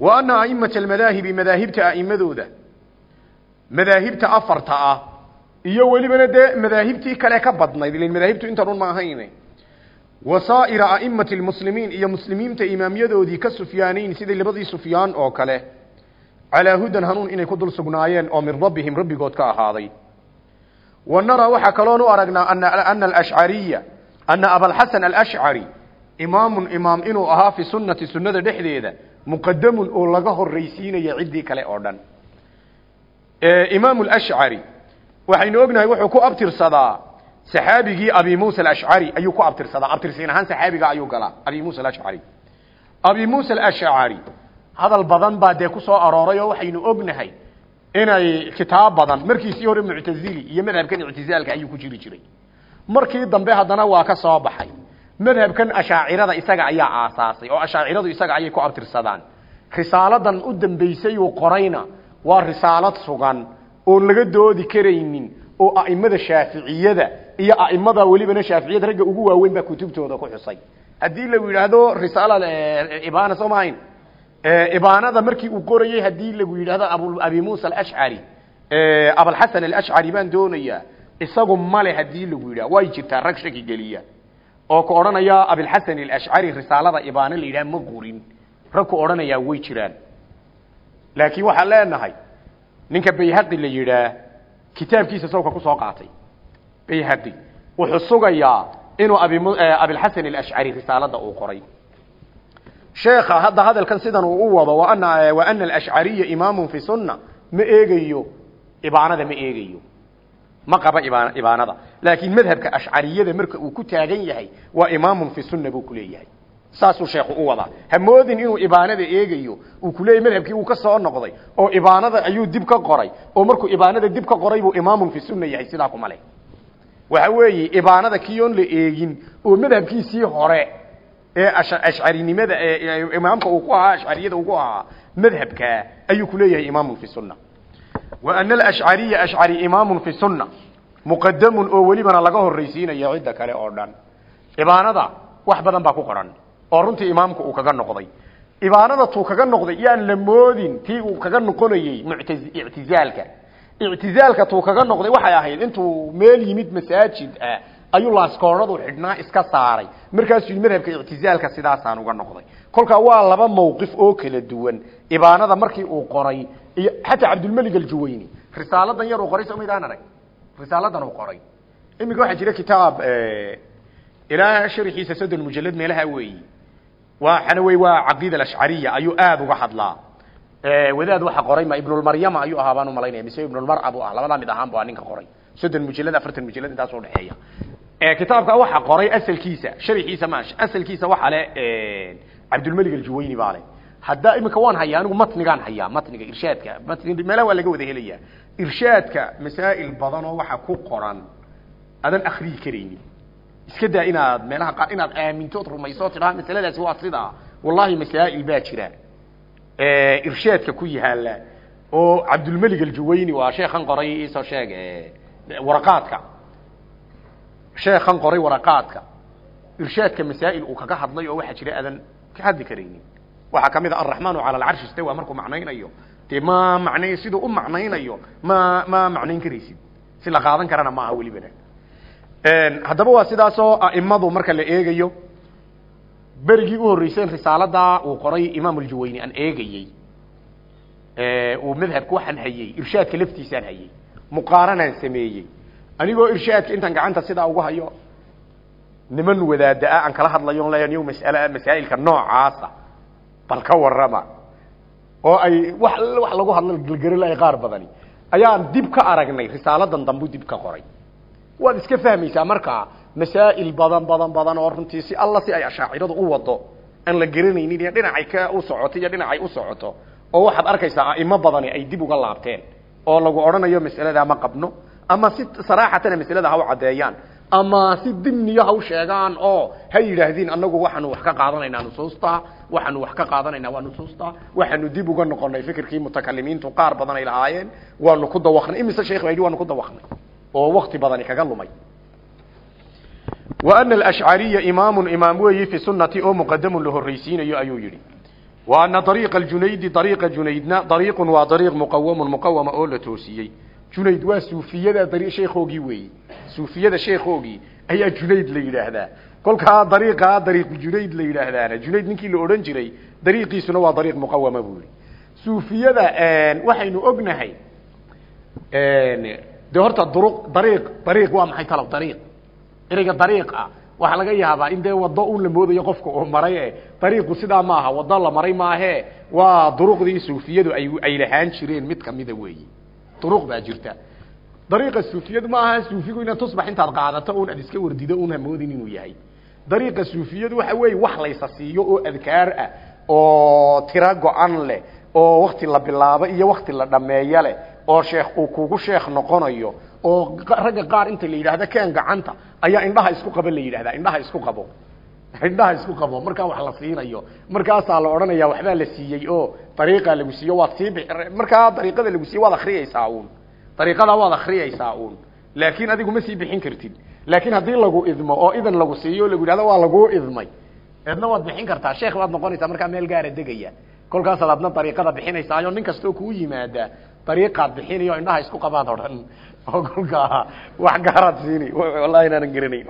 wa ana a'immata almadaahibi madaahibta a'immadooda madaahibta afarta ah iyo welibana dee madaahibtii kale ka badnayd ilan madaahibtu intan un ma ahayn wasaa'ira a'imati lmuslimiin iyo muslimiinta imaamyadoodii ka sufyaanayn sidai labadii sufyaan oo kale calaa hudan hanuun inay ku dul sugnaayeen oo min rabbihim rabbigood ka ahaaday wa naraa waxaa kaloon u aragnaa ana imaamun imaam inuu ahaa fi sunnati sunnada dhexdeeda muqadamun oo laga horraysiinaya ciddii kale oo dhan. Imaam alashcari waxaynu ognahay wuxuu ku abtirsadaa saxaabigii abi muusa alashcari ayuu ku abtirsadaa. Abtirsiin ahaan saxaabiga ayuu galaa abi muusa alashcari abi muusa alashcari hadal badan baa dee ku soo arooray oo waxaynu ognahay inay kitaab badan markiisii hore muctazili iyo madhabkan ictizaalka ayuu ku jiri jiray. Markii dambe haddana waa ka soo baxay madhabkan ashaacirada isaga ayaa aasaasay oo ashaaciradu isaga ayay ku abtirsadaan. Risaaladan u dambaysay uu qorayna waa risaalad sugan oon laga doodi karaynin oo a'imada shaaficiyada iyo a'imada welibana shaaficiyada ragga ugu waaweyn baa kutubtooda ku xusay. Haddii la yidhaahdo risaala ibana soo maahayn ibaanada markii uu qorayey haddii lagu yidhahdo abu abi muusa alashcari abalxasan alashcari baan doonayaa isagu male haddii lagu yidhah way jirtaa rag shaki geliya oo ku odhanaya abilxasan alashcari risaalada ibaana la yidhaha ma qorin rag ku odhanayaa way jiraan. Laakiin waxaan leenahay ninka bayhaqi la yidhaah kitaabkiisa sawka ku soo qaatay bayhaqi wuxuu sugayaa inuu abilxasan alashcari risaalada uu qoray. Sheekha hadda hadalkan sidan uu u wado wa ana ana alashcariya imaamun fi sunna. Ma eegayo ibaanada ma eegayo ma qaba ibaan ibaanada. Laakiin madhabka ashcariyada marka uu ku taagan yahay waa imaamun fi sunna buu ku leeyahay. Saasuu sheekhu u wadaa. Hamoodin inuu ibaanada eegayo uu kuleeyay madhabkii uu ka soo noqday oo ibaanada ayuu dib ka qoray oo markuu ibaanada dib ka qoray buu imaamun fi sunna yahay sidaa kuma leh. Waxa weeye ibaanada kiyoon la eegin oo madhabkiisii hore ee ashcarinimada imaamka uu ku ahaa ashcariyada uu ku ahaa madhabka ayuu kuleeyahay imaamun fi sunna wa ana alashcariya ashcari imaamun fi sunna muqadamun oo welibana laga horraysiinayo cidda kale oo dhan ibaanada wax badan baa ku qoran oo runtii imaamku uu kaga noqday ibaanada tuu kaga noqday yaan la moodin tii uu kaga noqonayey ictizaalka ictizaalka tuu kaga noqday waxay ahayd intuu meel yimid masaajid ah ayuu laaskooradu xidhnaa iska saaray markaasuu yidhi madhabka ictizaalka sidaasaan uga noqday kolkaa waa laba mawqif oo kala duwan ibaanada markii uu qoray iyo xataa cabdulmelig aljuwayni. Risaaladan yar uu qoray somaydaan arag. Risaaladan uu qoray. Iminka waxaa jira kitaab ilaa sharxiisa soddon mujalad meelaha weeyi. Waxana wey waa caqiida alashcariya ayuu aada uga hadlaa. Wadaad waxa qoray ma ibnulmaryama ayuu ahaa baan u malaynaya mise ibnulmarca buu ah labadaa mid ahaan bu a ninka qoray. Soddon mujalad afartan mujalad intaas udhexeeya kitaabka waxa qoray asalkiisa sharxiisa ma asalkiisa waxa le cabdulmelig aljuwayni baa le hadda iminka waan hayaa anigu matnigaan hayaa matniga irshaadka. Matniga meelaha waa laga wada helaya irshaadka masaa'il badan oo waxa ku qoran adan akriyi karaynin. Iska daa inaad meelaha qaar inaad aamintood rumayso tidhaha masaladaasi waa sidaa wallahi masaa'il baa jira. Irshaadka ku yaalla oo cabdulmelig aljuwayni waa sheekhan qoray isoo sheeg waraqaadka sheekhan qoray waraqaadka irshaadka masaa'il uu kaga hadlay oo waxaa jira adan ka hadli karaynin waxaa ka mid a araxmaanu cala alcarshi istawa markuu macnaynayo? Dee ma macnay siduu u macnaynayo? Ma ma macnayn karaysid? Si la qaadan karana maaha welibana haddaba waa sidaasoo aimadu marka la eegayo berigii u horreyseen risaalada uu qoray imaam aljuwayni aan eegayey. Uu madhabka waxaan hayey irshaadka laftiisaan hayey muqaaranaan sameeyey. Anigoo irshaadka intaan gacanta sidaa ugu hayo niman wadaada-a aan kala hadlayo leeya niyo masala masaa'ilka noocaasa bal ka warrama oo ay wax wax lagu hadla gelgerila qaar badani ayaan dib ka aragnay risaaladan dambu dib ka qoray. Waad iska fahmaysaa markaa masaa'il badan badan badan oo runtii si alla si ay ashaaciradu u wado aan la garanaynin iyo dhinacay ka u socoto iyo dhinacay u socoto oo waxaad arkaysaa a'imo badani ay dib uga laabteen oo lagu odhanayo mas'aladaa ma qabno ama si saraaxatana masalada ha u caddeeyaan ama si dimniyo ha u sheegaan oo ha yidhaahdiin annagu waxaanu wax ka qaadanaynaa nusuusta waxaanu wax ka qaadanaynaa waa nusuusta waxaanu dib uga noqonay fikirkii mutakalimiintu qaar badan ay lahaayeen. Waanu ku dawaqnay. Imise sheekh baa waanu ku dawaqnay. Oo wakti badani kaga lumay. Wa ana alashcariya imaamun imaam weeyi fi sunnati oo muqadamun la horraysiinayo ayuu yidhi. Wa ana dariiqa aljunaydi dariiqa junaydna dariiqun waa dariiq muqawamun junayd waa suufiyada dari sheekhoogii weeyi suufiyada sheekhoogii ayaa junayd la yidhaahdaa kolkaa dariiqaa dariiqu junayd la yidhaahdaana junayd ninkii la odhan jiray dariiqiisuna waa dariiq muqawama buu yihi suufiyada waxaynu ognahay de horta duruq dariiq dariiq waa maxay talow dariiq ereyga dariiq ah waxaa laga yaabaa in dee wado un la moodayo qofka oo maray e dariiqu sidaa maaha wado la maray maahe waa duruqdii suufiyadu ay ay lahaan jireen mid kamida weeyi duruq baa jirta dariiqa suufiyadu ma aha suufigu inaad tusbax intaad qaadato un aad iska wardido un hamoodin inuu yahay dariiqa suufiyadu waxa weeye wax laysa siiyo oo adkaar ah oo tiro go-an leh oo wakti la bilaabo iyo wakti la dhameeyo leh oo sheekh uu kugu sheekh noqonayo oo ragga qaar inta la yidhaahda keen gacanta ayaa indhaha isku qaba la yidhahdaa indhaha isku qabo indhaha isku qabo markaa wax la siinayo markaasaa la odhanaya waxbaa la siiyey oo dariiqaa lagu siiyo waad sii markaa dariiqada lagu siiyo waad akriyaysaa uun. Dariiqadaa waad akriyaysaa uun. Laakiin adigu ma sii bixin kartid. Laakiin haddii lagu idmo oo idan lagu siiyo lagu yidhahdo waa laguu idmay. Eedna waad bixin kartaa sheekh baad noqonaysaa markaa meel gaara degaya. Kolkaasaad adna dariiqada bixinaysaayo nin kastoo kuu yimaada dariiqaad bixinayo indhaha isku qabaad o dhan oo kolkaa wax gaaraad siini. Wallahi inaanan garanayn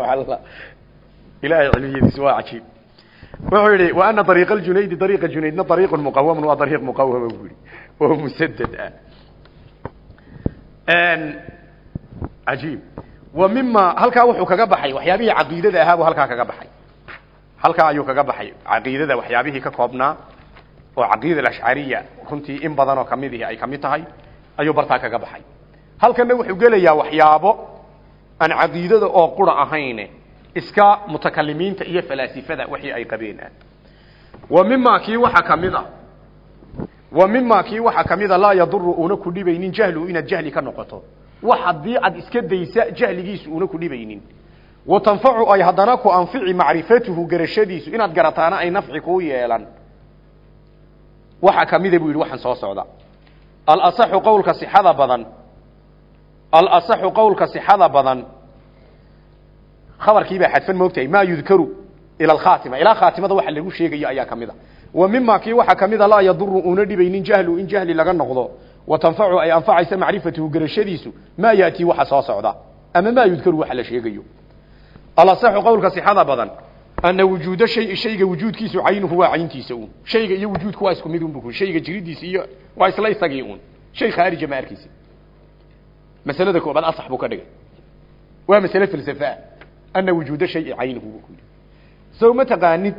waa ilahay cilmiyadiis waa cajiib wuxuu yihi wa ana dariiqa aljunaydi dariiqa junaydna dariiqun muqawamun waa dariiq muqawama bu yihi oo musadad ah cajiib wa mima halkaa wuxuu kaga baxay waxyaabihii caqiidada ahaa buu halkaa kaga baxay halkaa ayuu kaga baxay caqiidada waxyaabihii ka koobnaa oo caqiida alashcariya runtii in badan oo kamidihii ay ka mid tahay ayuu bartaa kaga baxay halkanna wuxuu gelayaa waxyaabo aan caqiidada oo qura ahayne iska mutakalimiinta iyo falaasifada wixii ay qabeen wa mima kii waxa ka mid a wa mima kii waxa ka mid a laa yaduru una ku dhibaynin jahlu inaad jahli ka noqoto. Wax haddii aad iska daysa jahligiisu una ku dhibaynin. Wa tanfacu ay haddana ku anfici macrifatuhu garashadiisu inaad garataana ay nafci kuu yeelan. Waxa kamida buu yidhi waxaan soo socda. Alasaxu qowlka sixada badan. Alasaxu qowlka sixada badan khabarkiibaa xadfan moogtahay maa yudkaru ila alkhaatima ilaa khaatimada waxa lagu sheegayo ayaa ka mid a. Wa mima kii waxaa ka mid a laa yaduru una dhibaynin jahlu in jahli laga noqdo. Wa tanfacu ay anfacaysa macrifatuhu garashadiisu maa yaatii waxa soo socda. Ama maa yudkaru waxa la sheegayo. Alasaxu qowlka sixada badan ana wujuuda shay shayga wujuudkiisu caynuhu waa cayntiisa uun. Shayga iyo wujuudku waa isku mid un bu shayga jiridiisa iyo waa isla isagii uun. Shay khaarija ma arkaysa masalada koobaad asax buu ka dhigay. Waa masale falsafaa ana wujuuda shay caynuhu buu ku yidhi sow ma taqaanid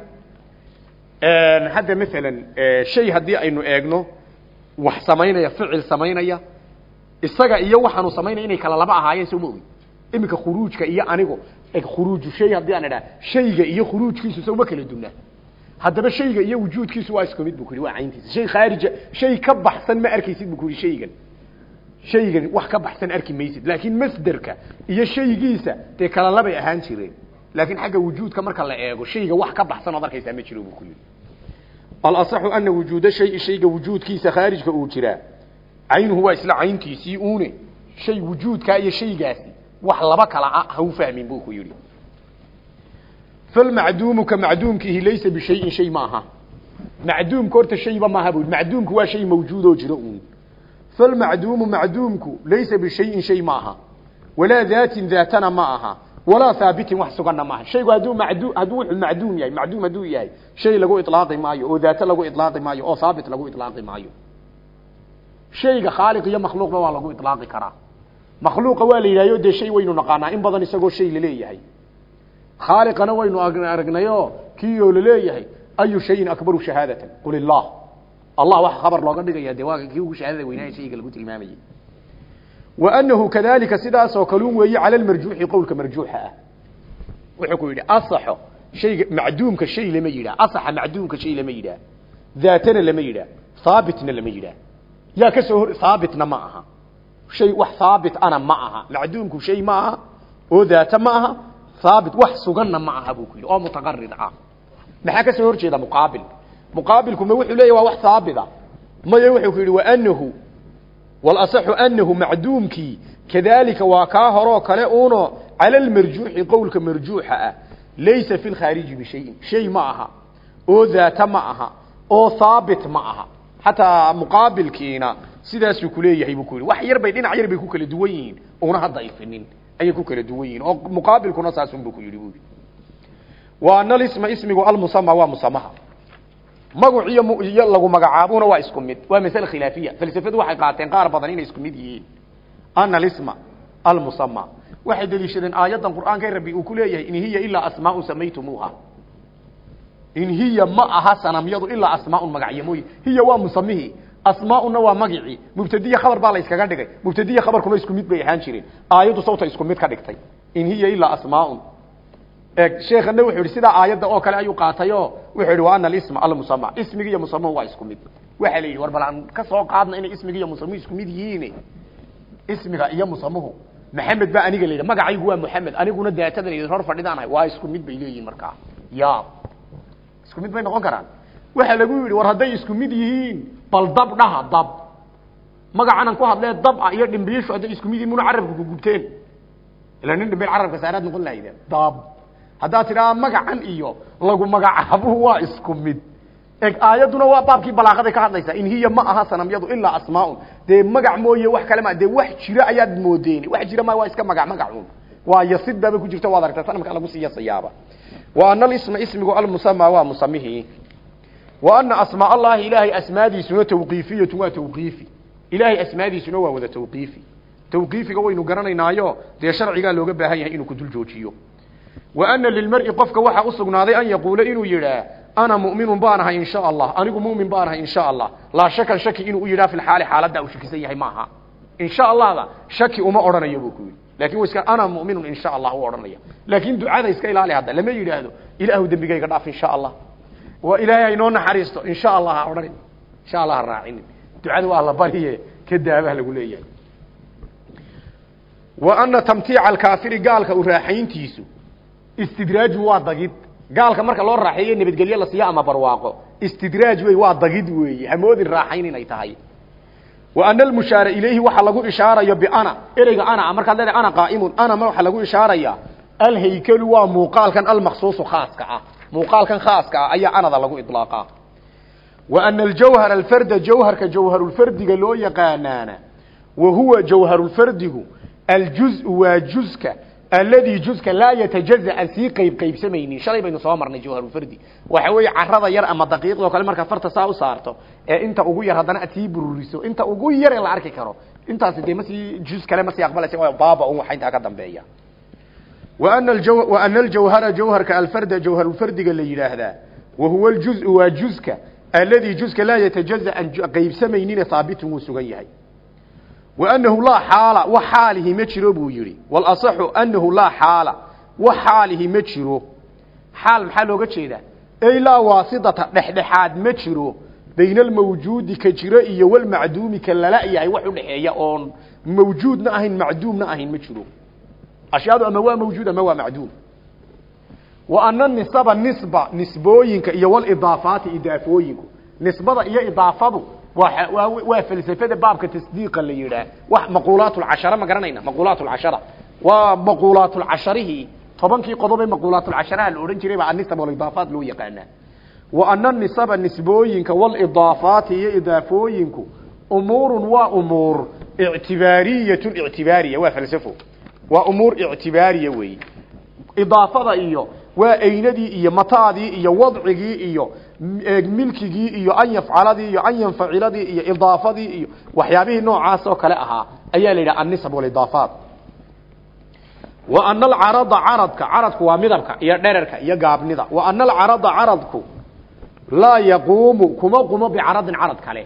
hadda masalan shay haddii aynu eegno wax samaynaya ficil samaynaya isaga iyo waxaanu samaynaya inay kala laba ahaayeen soo ma ogi iminka khuruujka iyo anigu khuruuju shay haddii aan idhaha shayga iyo khuruujkiisu sow ma kala dunnaa haddaba shayga iyo wujuudkiisu waa isku mid bu ku yidhi waa cayntiisa shay khaarija shay ka baxsan ma arkaysid bu ku yidhi shaygan shaygan wax ka baxsan arki maysid. Laakiin masderka iyo shaygiisa dee kala labay ahaan jireen. Laakiin xagga wujuudka marka la eego shayga wax ka baxsan ood arkaysaa ma jiro buu ku yidhi. Alasaxu ana wujuuda shay shayga wujuudkiisa khaarijka uu jiraa caynuhu waa isla cayntiisii uune. Shay wujuudkaa iyo shaygaasi wax laba kala ah ha u fahmin buu ku yidhi. Falmacduumu ka laysa bishayin shay ma aha macduumka horta shayba maaha bu macduumku falmacduumu macduumku laysa bishayin shay ma aha walaa daatin daatana ma aha walaa haabitin wax suganna maaha shaygu hadduu madu hadduu wuxuu macduum yahay macduum hadduu yahay shay lagu ilaaqi maayo oo daato lagu ilaaqi maayo oo haabit lagu ilaaqi maayo shayga khaaliq iyo makhluuqba waa lagu ilaaqi karaa makhluuqa waa la yidhahyo dee shay waynu naqaanaa in badan isagoo shay la leeyahay khaaliqana waynu aragnayoo kii oo la leeyahay ayu shayin allah waxa khabar looga dhigaya dee waa kii ugu shahaadada weynaaye shayga lagu tilmaamayay wa anahu kadalika sidaasoo kaluun weeye cala lmarjuuxi qowlka marjuuxa ah. Wuxuu ku yidhi asaxo shayga macduumka shay lama yidhah asaxa macduumka shay lama yidhaah daatana lama yidhaah haabitna lama yidhaah yaa ka soo hor haabitna ma aha. Shay wax haabit ana ma aha. Macduumku shay ma aha oo daata ma aha haabit wax muqaabilkuma wuxuu leeyahy waa wax haabita maya wuxuu ku yidhi waanahu walasaxu anahu macduumkii kadalika waa kaa horoo kale uno cala lmarjuuxi qowlka marjuuxa ah. Laysa fi lkhaariji bishayin shay ma aha oo daata ma aha oo haabit ma aha. Xataa muqaabilkiina sidaasuu kuleeyahay buu ku yidhi. Wax yar bay dhinac yar bay ku kala duwan yihiin una hadda ifinin ayay ku kala duwan yihiin oo muqaabilkuna saasun buu ku yidhi bu wa ana lisma ismigu almusama waa musamaha magac iyo lagu magacaabuna waa isku mid. Waa masale khilaafiya. Falsafadu waxay qaateen qaar badan inay isku mid yihiin. Ana lisma almusama waxay deliishadeen aayaddan qur'aanka rabbi uu ku leeyahay in hiya ilaa asmaa'un samaytumuuha in hiya ma aha sanamyadu ilaa asmaa'un magacyo hiya waa musamihii asmaa'unna waa magicii mubtadiya khabar baa la iskaga dhigay. Mubtadiya khabarkuna isku mid bay ahaan jireen. Aayaddu sawta isku mid ka dhigtay. In hiya ilaa asmaa'un sheekana wuxuu yidhi sidaa aayadda oo kale ayuu qaatayoo wuxuu yidhi wa ana alisma almusama ismigi iyo musamuhu waa isku mid. Waxaa la yidhi war bal ka soo qaadna inay ismigi iyo musamuhu isku mid yihiin ismiga iyo musamuhu maxamed baa aniga la yidhi magacaygu waa moxamed aniguna daatada la yidhi hor fadhidaanahay waa isku mid bay leeyihiin markaa. Ya. Isku mid bay noqon karaan. Waxaa lagu yidhi war hadday isku mid yihiin bal dab dhaha dab. Magacanan ku hadlee dab ah iyo dhimbiishu hadday isku mid yihiin muna gubteen ila nin dhimbil carabka saaraad noqon lahaydeen dab haddaad tidhaha magacan iyo lagu magacaabuhu waa isku mid. Eg aayadduna waa baabkii balaaqaday ka hadlaysaa. In hiya ma aha sanamyadu ilaa asmaaun. Dee magac mooye wax kale ma dee wax jira ayaad moodeen wax jira ma waa iska magac magacun waa yasid baaba ku jirta waad aragtaa sanamka lagu sii yasayaaba. Wa ana alisma ismigu almusama waa musamihii wa ana asmaa allahi ilaahay asmaadiisuna tawqiifiyatu waa tawqiifi. Ilaahay asmaadiisuna waa wada tawqiifi. Tawqiifiga waynu garanaynaayo dee sharcigaa looga baahan yahay inuu ku dul joojiyo wa ana lilmar'i qofka waxaa u sugnaaday an yaquula inuu yidhaa ana mu'minun baanahay in sha allah. Anigu mu'min baanahay in sha allah. Laa shakan shaki inuu u yidhaha fi lxaali xaaladdaa uu shakisan yahay maaha. In sha allahda shaki uma odhanayo buu ku yidhi. Lakin wa iska ana mu'minun in sha allah u odhanaya laakin ducada iska ilaali hadda lama yidhaahdo ilaahu dembigayga dhaaf in sha allah. Waa ilaahay haynoo naxariisto insha allah ha odhanin insha allah ha raacinin. Ducada waa la bariye ka daabaha lagu leeyahay. Wa ana tamtiica alkaafiri gaalka u raaxayntiisu istidraaju waa dagid. Gaalka marka loo raaxeeyo nabadgelyo la siiyo ama barwaaqo istidraaj wey waa dagid weeye. Hamoodin raaxayn inay tahay. Wa ana almushaara ilayhi waxa lagu ishaarayo biana ereyga ana markaad leedahay ana qaa'imun ana ma waxa lagu ishaaraya. Alhaykelu waa muuqaalkan almaksuusu khaaska ah. Muuqaalkan khaaska ah ayaa anada lagu idlaaqaa wa ana aljawhar alfarda jawharka jawharulfardiga loo yaqaanaana wa huwa jawharulfardigu aljuzu waa juzka alladii juzka laa yatajaza aan sii qayb qaybsamaynin shalay baynu soo marnay jawharulfardi waxa weeye carada yar ama daqiiqdoo kale markaad farta saa u saarto ee inta ugu yar haddana aad sii bururiso inta ugu yar ee la arki karo intaasi dee masii juz kale masii aqbalaysa baaba un waxa intaa ka dambeeya وأن الجو وأن الجوهر جوهرك الفرد جوهر الفرد قال لي هذا وهو الجزء وجزك الذي جزك لا يتجزأ عن قيب سمينين ثابت وسغيه وأنه لا حال وحاله مجرو بو يري والأصح أنه لا حال وحاله مجرو حال محل لوga jeeda ay la waasita dhexdhexaad ma jiro bayna almawjuudi ka jira iyo wal macduumi ka lala yahay wax u dhaxeeya oon mawjuudna ahayn macduumna ahayn ma jiro ashyaadu ama waa mawjuud ama waa macduum wa ana nisaba waa falsafada baabka tasdiiqa la yidhaah. Wax maquulaat lcashara ma garanayna maquulaat lcashara waa maquulaat lcasharihi tobankii qodob ee maquulaat lcasharaha la odhan jiray baa anisab walidaafaat loo yaqaanaa. Wa ana nisaba nisbooyinka walidaafaati iyo idaafooyinku umuurun waa umuur ictibaariyatun ictibaariya waa falsafo waa umuur ictibaariya weeye idaafada iyo waa aynadii iyo mataadii iyo wadcigii iyo milkigii iyo an yafcaladii iyo an yanfaciladii iyo idaafadii iyo waxyaabihii noocaas oo kale ahaa ayaa la yidhaha annisab walidaafaat wa ana alcarada caradka caradku waa midabka iyo dhererka iyo gaabnida. Wa ana alcarada caradku laa yaquumu kuma qumo bicaradin carad kale.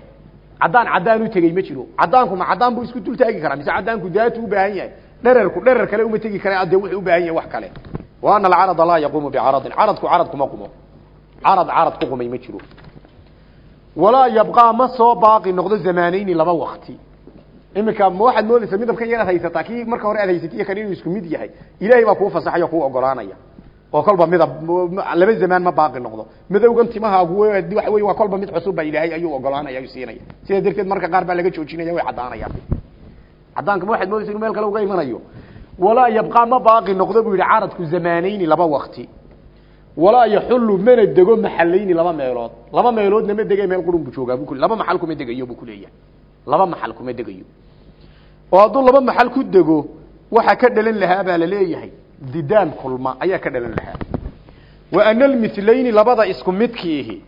Caddaan caddaan u tegey ma jiro. Caddaanku ma caddaan buu isku dul taagi karaa mise caddaanku daatu u baahan yahay. Dhererku dherer kale uma tegi kara de wuxuu u baahan yahay wax kale. Wa ana alcarada laa yaquumu bicaradin caradku carad kuma qumo carad carad ku qumay ma jiro. Walaa yabqaa ma soo baaqi noqdo zamaanayni laba wakti iminka ma waxaad moodaysaa midabkan yar aad haysataa kii marka hore aad haysatay kan inuu isku mid yahay ilaahay baa kuu fasaxay oo kuu ogolaanaya oo kolba midab laba zamaan ma baaqi noqdo. Madowgan timahaagu waxa wey waa kolba mid cusub baa ilaahay ayuu ogolaanaya siinaya sidaa darteed marka qaar baa laga joojinaya way caddaanayaan caddaanka ma waxaad moodaysa inu meel kale uga imanayo. Walaa yabqaa ma baaqi noqdo buu yidhi caradku zamaanayni laba wakti walaa yaxullu mana dego maxalayni laba meelood. Laba meeloodna ma dege meel qurun buu joogaa bu laba maxal kuma degayo buu kuleeyahay laba maxal kuma degayo. Oo hadduu laba maxal ku dego waxa ka dhalan lahaa baa la leeyahay. Didaan kulma ayaa ka dhalan lahaa. Wa ana almilayni labada isku midkiihi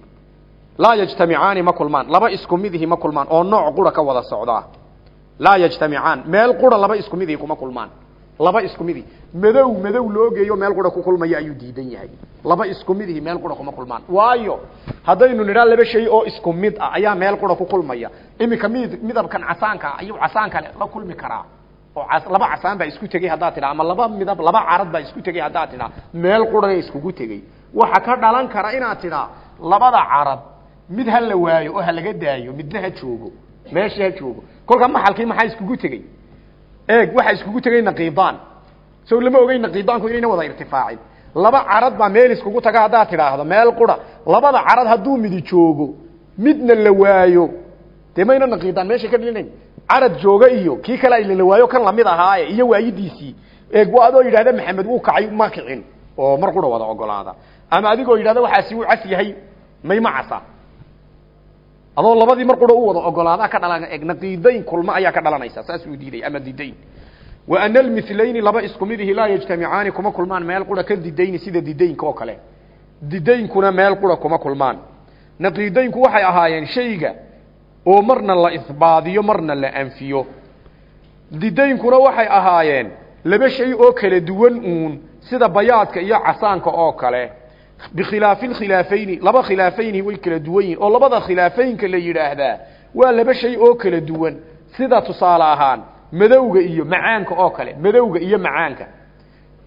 laa yajtamicaani ma kulmaan. Laba isku midihi ma kulmaan oo nooc qura ka wada socdaa. Laa yajtamicaan meel qura laba isku midihi kuma kulmaan laba isku midi. Madow madow loo geeyo meel qura ku kulmaya ayuu diidan yahay. Laba isku midihi meel qura kuma kulmaan. Waayo haddaynu nidhaa laba shay oo isku mid ah ayaa meel qura ku kulmaya. Iminka mid midabkan casaanka ayuu casaanka la kulmi karaa. Oo laba casaan baa isku tegey haddaad tidhaa ama laba midab laba carad baa isku tegey haddaad tidhaa. Meel qurana iskugu tegey waxa ka dhalan kara inaad tidhaa labada carad mid ha la waayo oo ha laga daayo midna ha joogo meesha ha joogo. Kolka maxalkii maxaa iskugu tegey eeg waxaa iskugu tegay naqiidaan so lama ogey naqiidaanku inayna wada irtifaacin. Laba carad baa meel iskugu taga haddaad tidhaahdo meel qura. Labada carad hadduu midi joogo midna la waayo. Dee mayna naqiidaan meesha ka dhalinayn carad jooga iyo kii kale ay la waayo kan la mid ahaaye iyo waayidiisii. Eeg waa adoo yidhahda maxamed wuu kacay ma kicin. Oo mar qura wada ogolaada ama adigoo yidhahda waxaasi wuu cas yahay may ma casa adoo labadii mar qura u wada ogolaadaa ka dhalan eg naqiidayn kulma ayaa ka dhalanaysa saas uu diiday ama didayn wa ana almilayni laba isku midihi laa yajtamicaani kuma kulmaan meel qura ka didayni sida didaynka oo kale. Didaynkuna meel qura kuma kulmaan. Naqiidaynku waxay ahaayeen shayga oo marna la isbaadiyo marna la anfiyo. Didaynkuna waxay ahaayeen laba shay oo kala duwan uun sida bayaadka iyo casaanka oo kale bikhilaafi lkhilaafayni laba khilaafayni way kala duwan yihiin oo labada khilaafeynka la yidhaahdaa waa laba shay oo kala duwan sida tusaale ahaan madowga iyo macaanka oo kale madowga iyo macaanka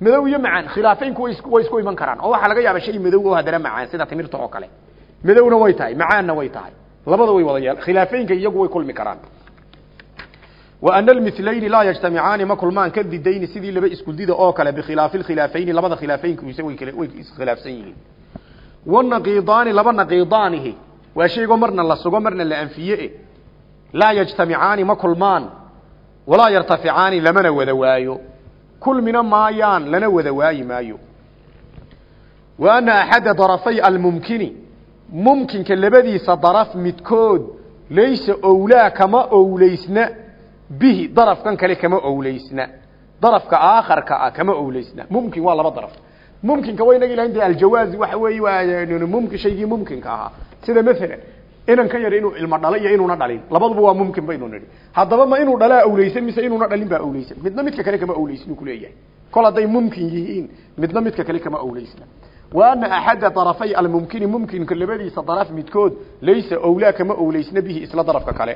madow iyo macaan khilaafeynku way way isku iman karaan oo waxaa laga yaaba shay madow oo haddana macaan sida timirta oo kale madowna way tahay macaanna way tahay labada way wada yeel khilaafeynka iyagu way kulmi karaan kulmaan ka didayni sidii laba isku dida oo kale bikhilaafi lkhilaafeyni labada khilaafeynkiisa way kale way iskhilaafsan yihiin. Wanaqiidaani laba naqiidaanihi waa shaygoo marna la sugo marna la anfiye laa yajtamicaani ma kulmaan. Walaa yartaficaani lamana wada waayo. Kulmina maayaan lana wada waayi maayo. Wa ana axadda darafay almumkini mumkinka labadiisa daraf midkood laysa owlaa kama owleysna bihi darafkan kale kama owleysna. Darafka aakharka ah kama owleysna. Mumkin waa laba daraf. Mumkinka waa inaga ilahin de aljawaaz waxa weeye waa mumkin shaygii mumkinka ahaa. Sida maalan inan ka yar inuu ilmo dhalo iyo inuuna dhalin. Labaduba waa mumkin baynu nidhi. Haddaba ma inuu dhalaa awleysan mise inuuna dhalin baa awleysan midna midka kale kama awleysnu kuleeyahay kol hadday mumkin yihiin midna midka kale kama awleysna wa ana axadda darafay almumkini mumkinka labadiisa daraf midkood laysa owlaa kama owleysna bihi isla darafka kale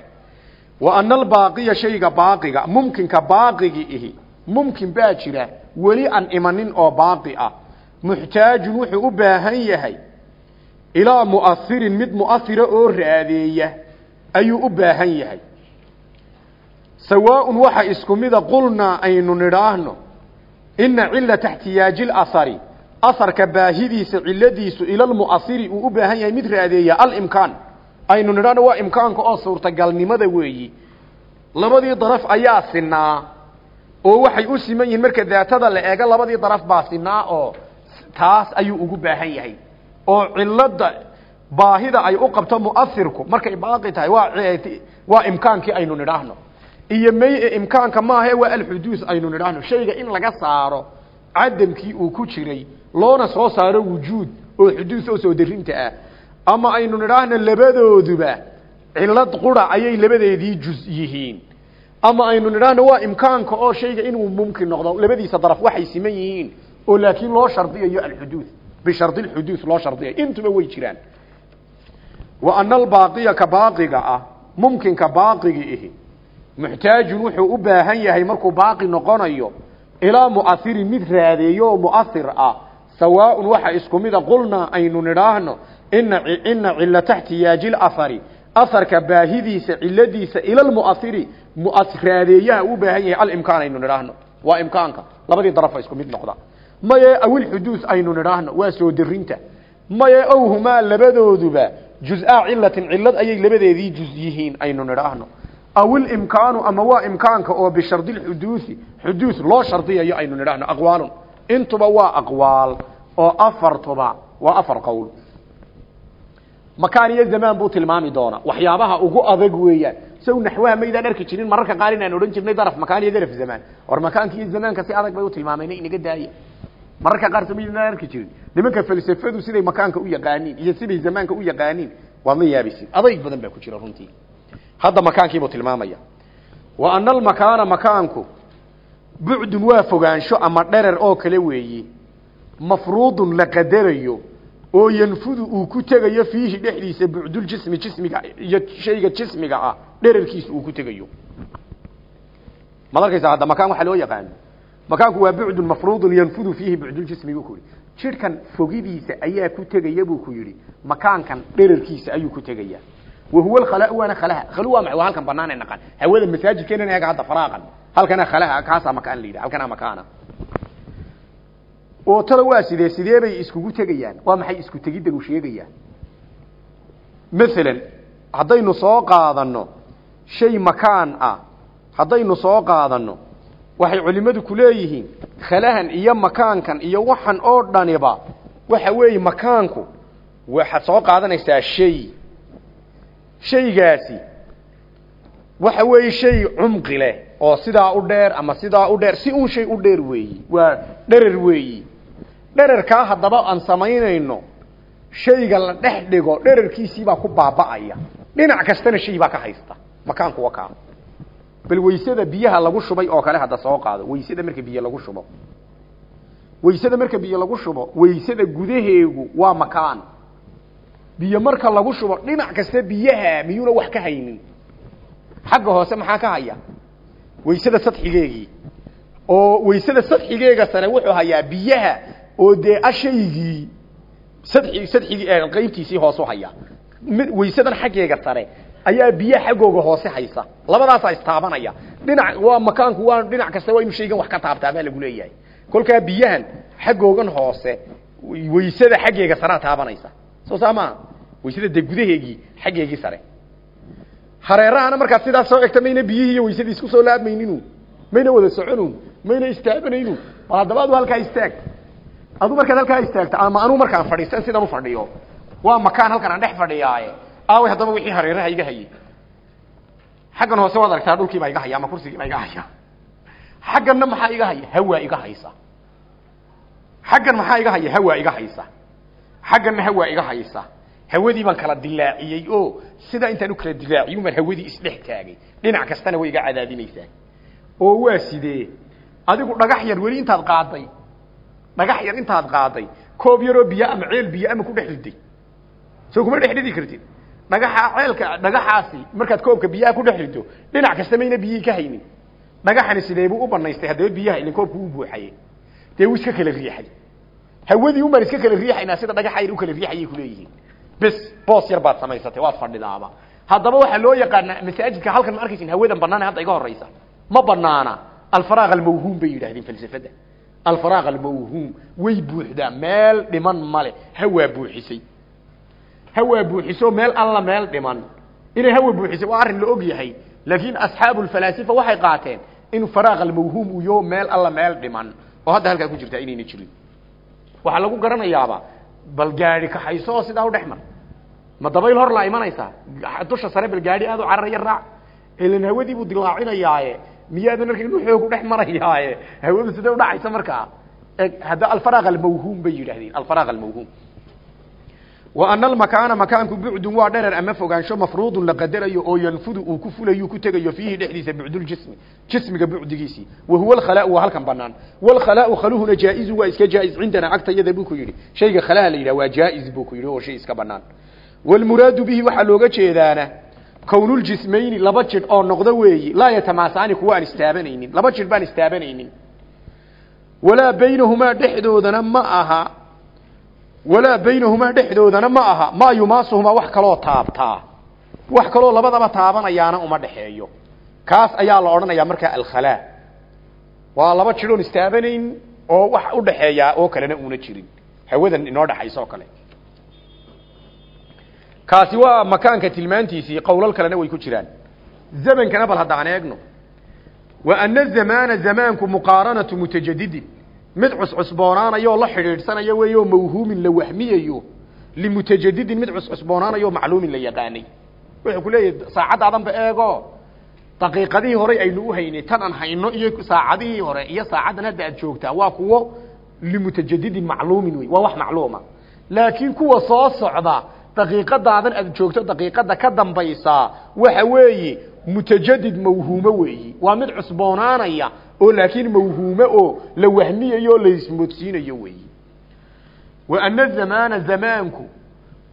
wa ana albaaqiya shayga baaqiga mumkinka baaqigi ihi mumkin baa jira weli aan imanin oo baaqi ah. Muxtaajun wuxuu u baahan yahay ilaa mu'ahirin mid mu'ahira oo raadeeya ayuu u baahan yahay. Sawaaun waxa isku mida qulnaa aynu nidhaahno ina cilata اxtiyaaji اlasari asarka baahidiisa ciladiisu ilalmu'ahiri uu u baahan yahay mid raadeeya alimkaan aynu nidhaahno waa imkaanka oo suurtagalnimada weeyi. Labadii daraf ayaa sinaa oo waxay u siman yihiin marka daatada la eego labadii daraf baa sinaa oo taas ayuu ugu baahan yahay. Oo cilada baahida ay u qabto muasirku markay baaqi tahay waa imkaankii aynu nidhaahno. Iyo may imkaanka maahae waa alxuduus aynu nidhaahno. Shayga in laga saaro cadamkii uu ku jiray loona soo saaro wujuud oo xuduus oo soo darinta ah ama aynu nidhaahno labadooduba cilad qura ayay labadeedii juz yihiin. Ama aynu nidhaahno waa imkaanka oo shayga inuu mumkin noqdo labadiisa daraf waxay siman yihiin. Oo laakiin loo shardiyayo alxuduud bishardi lxuduud loo shardiyayo intuba way jiraan. Wa ana albaaqiya ka baaqiga ah mumkinka baaqigi ihi muxtaajun wuxuu u baahan yahay markuu baaqi noqonayo ilaa mu'asirin mid raadeeyo oo ah. Sawaaءun waxa isku mida qulnaa aynu nidhaahno ina ina cilata اxtiyaaji اlasari asarka baahidiisa ciladiisa ila lmu'asiri raadeeyaha u baahan yahay alimkaan aynu nidhaahno. Waa imkaanka. Labadii darafa isku mid noqda. Maye awilxuduus aynu nidhaahno. Waa soo darinta maye owhumaa labadooduba juz-a cilatin ayay labadeedii juz yihiin aynu nidhaahno. Awilimkaanu ama waa imkaanka oo bishardi lxuduusi xuduus loo shardiyayo aynu nidhaahno. Aqwaalun. Intuba waa aqwaal. Oo afartuba. Waa afar qowl makaan iyo zamaan buu tilmaami doonaa. Waxyaabaha ugu adag weeyaan. Sow naxwaha maydaan arki jirin mararka qaar inaan odhan jirnay daraf makaan iyo daraf zamaan war makaanka iyo zamaanka si adag bay u tilmaamayna inaga daaya mararka qaar so maydaan arki jirin. Nimanka falsafadu siday makaanka u yaqaaniin iyo siday zamaanka u yaqaaniin waa ma yaabisin. Adayg badan baa ku jira runtii. Hadda makaankiibuu tilmaamaya. Wa ana almakaana makaanku bucdun waa fogaansho ama dherer oo kale weeyi. Mafruudun la qadarayo oo yanfudu uu ku tegayo fiihi dhexdiisa bucduljismi jismiga iyo shayga jismiga ah dherarkiisa uu ku tegayo. Madarkaysa hadda makaan waxaa loo yaqaano? Makaanku waa bucdun mafruudun yanfudu fiihi bucduljismi buu ku yidhi. Jidhkan fogidiisa ayaa ku tegaya buu ku yidhi. Makaankan dherarkiisa ayuu ku tegaya wahuwa alkhala waana khalaha khalu waa maxay? Waa halkan banaan ee naqan hawada masaajidkeena eega hadda faraaqan. Halkana khalaha kaasaa makaan la yidhaha. Halkana makaana oo tada waa sidee? Sidee bay iskugu tegayaan? Waa maxay isku tegiddan uu sheegayaan? Masalan haddaynu soo qaadano shay makaan ah haddaynu soo qaadano waxay culimmadu ku leeyihiin khalahan iyo makaankan iyo waxan oo dhaniba waxa weeye makaanku waxaad soo qaadanaysaa shay. Shaygaasi waxa weeye shay cumqi leh oo sidaa u dheer ama sidaa u dheer si uun shay u dheer weeyi waa dherer weeyi dhererkaa haddaba aan samaynayno shayga la dhex dhigo dherarkiisiibaa ku baaba'aya. Dhinac kastana shay baa ka haysta. Makaanku waa kaa bal waysada biyaha lagu shubay oo kale hadda soo qaado. Waysada marka biyo lagu shubo. Waysada marka biyo lagu shubo waysada gudaheegu waa makaan. Biyo marka lagu shubo dhinac kasta biyaha miyuuna wax ka haynin. Xagga hoose maxaa ka haya? Waysada sadxigeegii. Oo waysada sadxigeega sare wuxuu hayaa biyaha oo dee ashaygii sadxi sadxigii qaybtiisii hoos u haya. Waysadan xaggeega sare ayaa biyaha xaggooga hoose haysa. Labadaasaa istaabanaya. Dhinac waa makaanku waa dhinac kasta waa inuu shaygan wax ka taabtaa baa lagu leeyahay. Kolkaa biyahan xaggoogan hoose waysada xaggeega saraa taabanaysa. Soo saa maaha waysada dee gudaheegii xaggeegii sare. Hareerahana markaad sidaas soo egta mayna biyihii iyo waysadii isku soo laabmayninu mayna wada soconun mayna istaabanaynu bal haddaba adu halkaa istaag adu markaad halkaa istaagto ama anuu markaan fadhiisan sidan u fadhiyo. Waa makaan halkan aan dhex fadhiyaaye. Aaway haddaba wixii hareeraha iga hayay. Xaggan hoose waad aragtaa dhulkii baa iga haya ama kursigii baa iga haya. Xagganna maxaa iga haya? Hawaa iga haysa. Xaggan maxaa iga haya? Hawaa iga haysa. Xagganna hawaa iga haysa. Hawadii baan kala dilaaciyey. Oo sidaa intaan u kala dilaaciyo baan hawadii isdhex taagay. Dhinac kastana way iga cadaadinaysaa. Oo waa sidee? Adigu dhagax yar weli intaad qaaday dhagax yar intaad qaaday. Koob yaroo biyo ama ceel biyo ama ku dhex riday soo kuma dhex kartid. Dhagaxa ceelka dhagaxaasi markaad koobka biyaha ku dhex rido dhinac kasta mayna biyihii ka haynin. Dhagaxani sidee u banaystay haddaba biyaha ilin koobku u buuxaye dee wuu iska kala riixay. Hawadii un baan iska kala riixaynaa sida dhagaxa yar u kala riixayay kuleeyihiin bes boos yar baad samaysatay waad fadhidaaba. Haddaba waxaa loo yaqaanaa masaajidka halkan ma arkaysin hawadan banaan hadda iga horeysa ma banaana alfaraaq almawhuum bay yidhahdeen falsafada alfaraaq almawhuum way buuxdaa meel dhiman male hawaa buuxisay hawaa buuxiso meel alla meel dhiman inay hawa buuxisay waa arrin la og yahay laakiin asxaabu lfalaasifa waxay qaateen in faraaq almawhuum uu yaho meel alla meel dhiman oo hadda halkaa ku lagu garanayaaba bal gaadi kaxayso oo sidaa u dhex mar ma dabayl hor laa imanaysaa dusha sare bal aad u cararaya raac ilan hawadii buu dilaacinayaaye miyaadan arkin inu xoogu dhex marayaaye hawadu sidee udhacaysa markaa hadda alfaraaq almawhuum bay yidhahdeen alfaraaq almawhuum. Wa ana almakaana makaanku bucdun waa dherer ama fogaansho mafruudun la qadarayo oo yanfudu uu ku fulayu ku tegayo fiihi dhexdiisa bucduljismi jismiga bucdigiisii wa huwa alkhalaau waa halkan banaan walkhalaau khaluhuna jaa-izu waa iska jaa-is cindana agtayada buu ku yidhi. Shayga khalaha la yidhah waa jaa-is buu ku yidhi oo shay iska banaan walmuraadu bihi waxaa looga jeedaana kownuljismayni laba jidh oo noqdo weeyi. Laa yatamaasaani kuwa aan istaabanaynin. Laba jidh baan istaabanaynin. Walaa baynahumaa dhexdoodana ma aha. Walaa baynahumaa dhexdoodana ma aha. Maa yumaasuhumaa wax kaloo taabtaa. Wax kaloo labadaba taabanayaana uma dhexeeyo. Kaas ayaa la odhanayaa markaa alkhalaa waa laba jidhoon istaabanayn oo wax u dhexeeyaa oo kalena una jirin. Hawadan inoo dhexaysa oo kale kaasi waa makaanka tilmaantiisii qowlal kalena way ku jiraan. Zamankana bal haddaan eegno. Wa ana zamaana zamaanku muqaaranatu mutajadidin mid cuscusboonaanayo oo la xidhiidhsanayo weeyo mawhuumin la wahmiyayo limutajadidin mid cuscusboonaanayo macluumin la yaqaanay. Wuxuu ku leeyahay saacadaadanba eego. Daqiiqadihii horey aynu u haynay tan aan hayno iyo saacadihii hore iyo saacaddan hadda aad joogtaa waa kuwo limutajadidin macluumin wey waa wax macluuma. Laakiin kuwa soo socda daqiiqadaadan aad joogto daqiiqada ka dambaysaa waxa weeye mutajadid mawhuumo weeyi. Waa mid cusboonaanaya oo laakiin mawhuumo oo la wahmiyayo oo la ismoodsiinayo weeyi. Wa ana zamaana zamaanku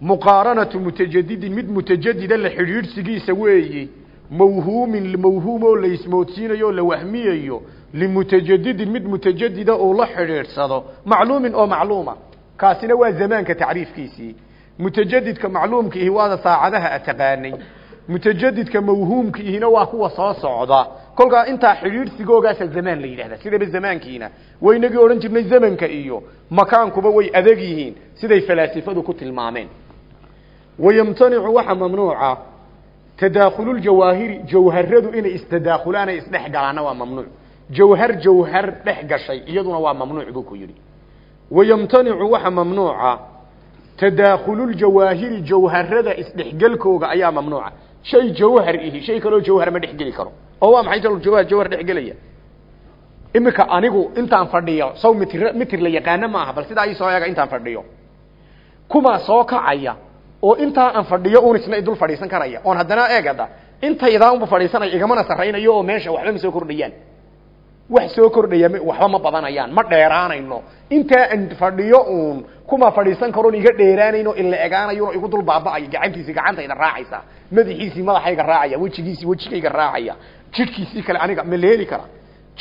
muqaaranatu mutajadidin mid mutajadida la xidhiidhsigiisa weeyi mawhuumin mawhuum oo la ismoodsiinayo oo la wahmiyayo limutajadidin mid mutajadida oo la xidhiidhsado. Macluumin oo macluuma. Kaasina waa zamaanka tacriifkiisii mutajadidka macluumka ihi waada saacadaha a taqaanay mutajadidka mawhuumka ihina waa kuwa soo socda kolkaa intaa xidhiidhsigoogaasa zamaan la yidhahda sidaba zamaankiina waynagii odhan jirnay zamanka iyo makaankuba way adag yihiin siday falaasifadu ku tilmaameen wayamtanicu waxa mamnuuca tadaakhuluuljawaahiri jawharadu inay istadaakhulaan ay isdhex waa mamnuuc jawhar jawhar dhex gashay iyaduna waa mamnuuc buu ku yidhi wayamtanicu waxa mamnuuca tadaakhuluuljawaahiri jawharada isdhexgelkooga ayaa mamnuuca. Shay jawhar ihi shay kaloo jawhar ma dhexgeli karo. Oo waa maxay jawhar jawhar dhexgelaya? Iminka anigu intaan fadhiyo saw mitir mitir la yaqaano ma aha bal sidaa ii soo eega intaan fadhiyo. Kumaa soo kacaya oo intaa aan fadhiyo un isna idul fadhiisan karaya. Oon haddana eegada intaydaa unba fadhiisanaya igamana sarraynayo oo meesha waxba ma soo kordhayaan wax soo kordhaya waxba ma badanayaan ma dheeraanayno. Intaa aan fadhiyo uun kuma fadhiisan karoon iga dheeraanayno ila egaanayo igu dul baaba'ayo gacantiisii gacantayda raacaysa madaxiisii madaxayga raacaya wejigiisii wejigayga raacaya jidhkiisii kale aniga ma leeli kara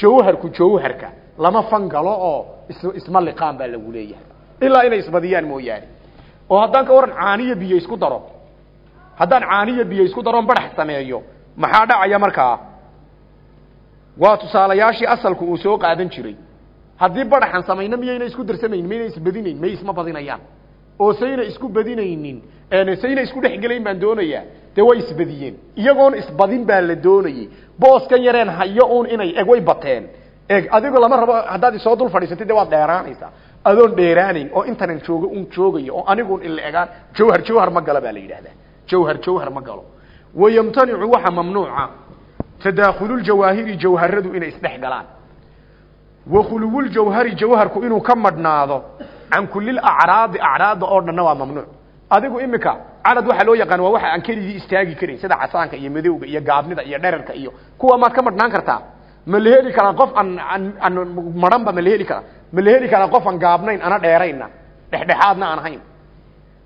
jawharku jawharka lama fangalo oo is isma liqaan baa lagu leeyahay. Ilaa inay isbadiyaan mooyaane. Oo haddaan ka waran caaniyo biyo isku daro haddaan caaniyo biyo isku daroon badax sameeyo maxaa dhacaya markaa waa tusaalayaashii asalku uu soo qaadan jiray. Haddii badaxan samayno miyayna isku darsamayn miyayna isbadinayn may isma badinayaan. Oo sayna isku badinaynin sayna isku dhexgelayn baan doonayaa. Dee way isbadiyeen iyagoon isbadin baa la doonayey. Booskan yareen hayo uun inay eg way bateen. Eg adigo lama rabo haddaad isoo dul fadhiisatay dee waad adoon dheeraanayn oo intanan joogo un joogayo oo aniguun ila egaan jawhar jawhar ma galo baa la yidhahdaa jawhar jawhar ma galo. Wayamtanicu waxa mamnuuca tadaakhuluuljawaahiri jawharadu inay isdhex galaan. Wakhuluwuljawhari jawharku inuu ka madhnaado can kulil acraadi acraada oo dhanna waa mamnuuc. Adigu imika carad waxaa loo yaqaan waa waxa aan keligii istaagi karin sida casaanka iyo madowga iyo gaabnida iyo dherarka iyo kuwa maad ka madhnaan kartaa. Ma la heli karaa qof aan aan aan maranba ma la heli karaa ma la heli karaa qof aan gaabnayn ana dheerayna. Dhexdhexaadna aan ahayn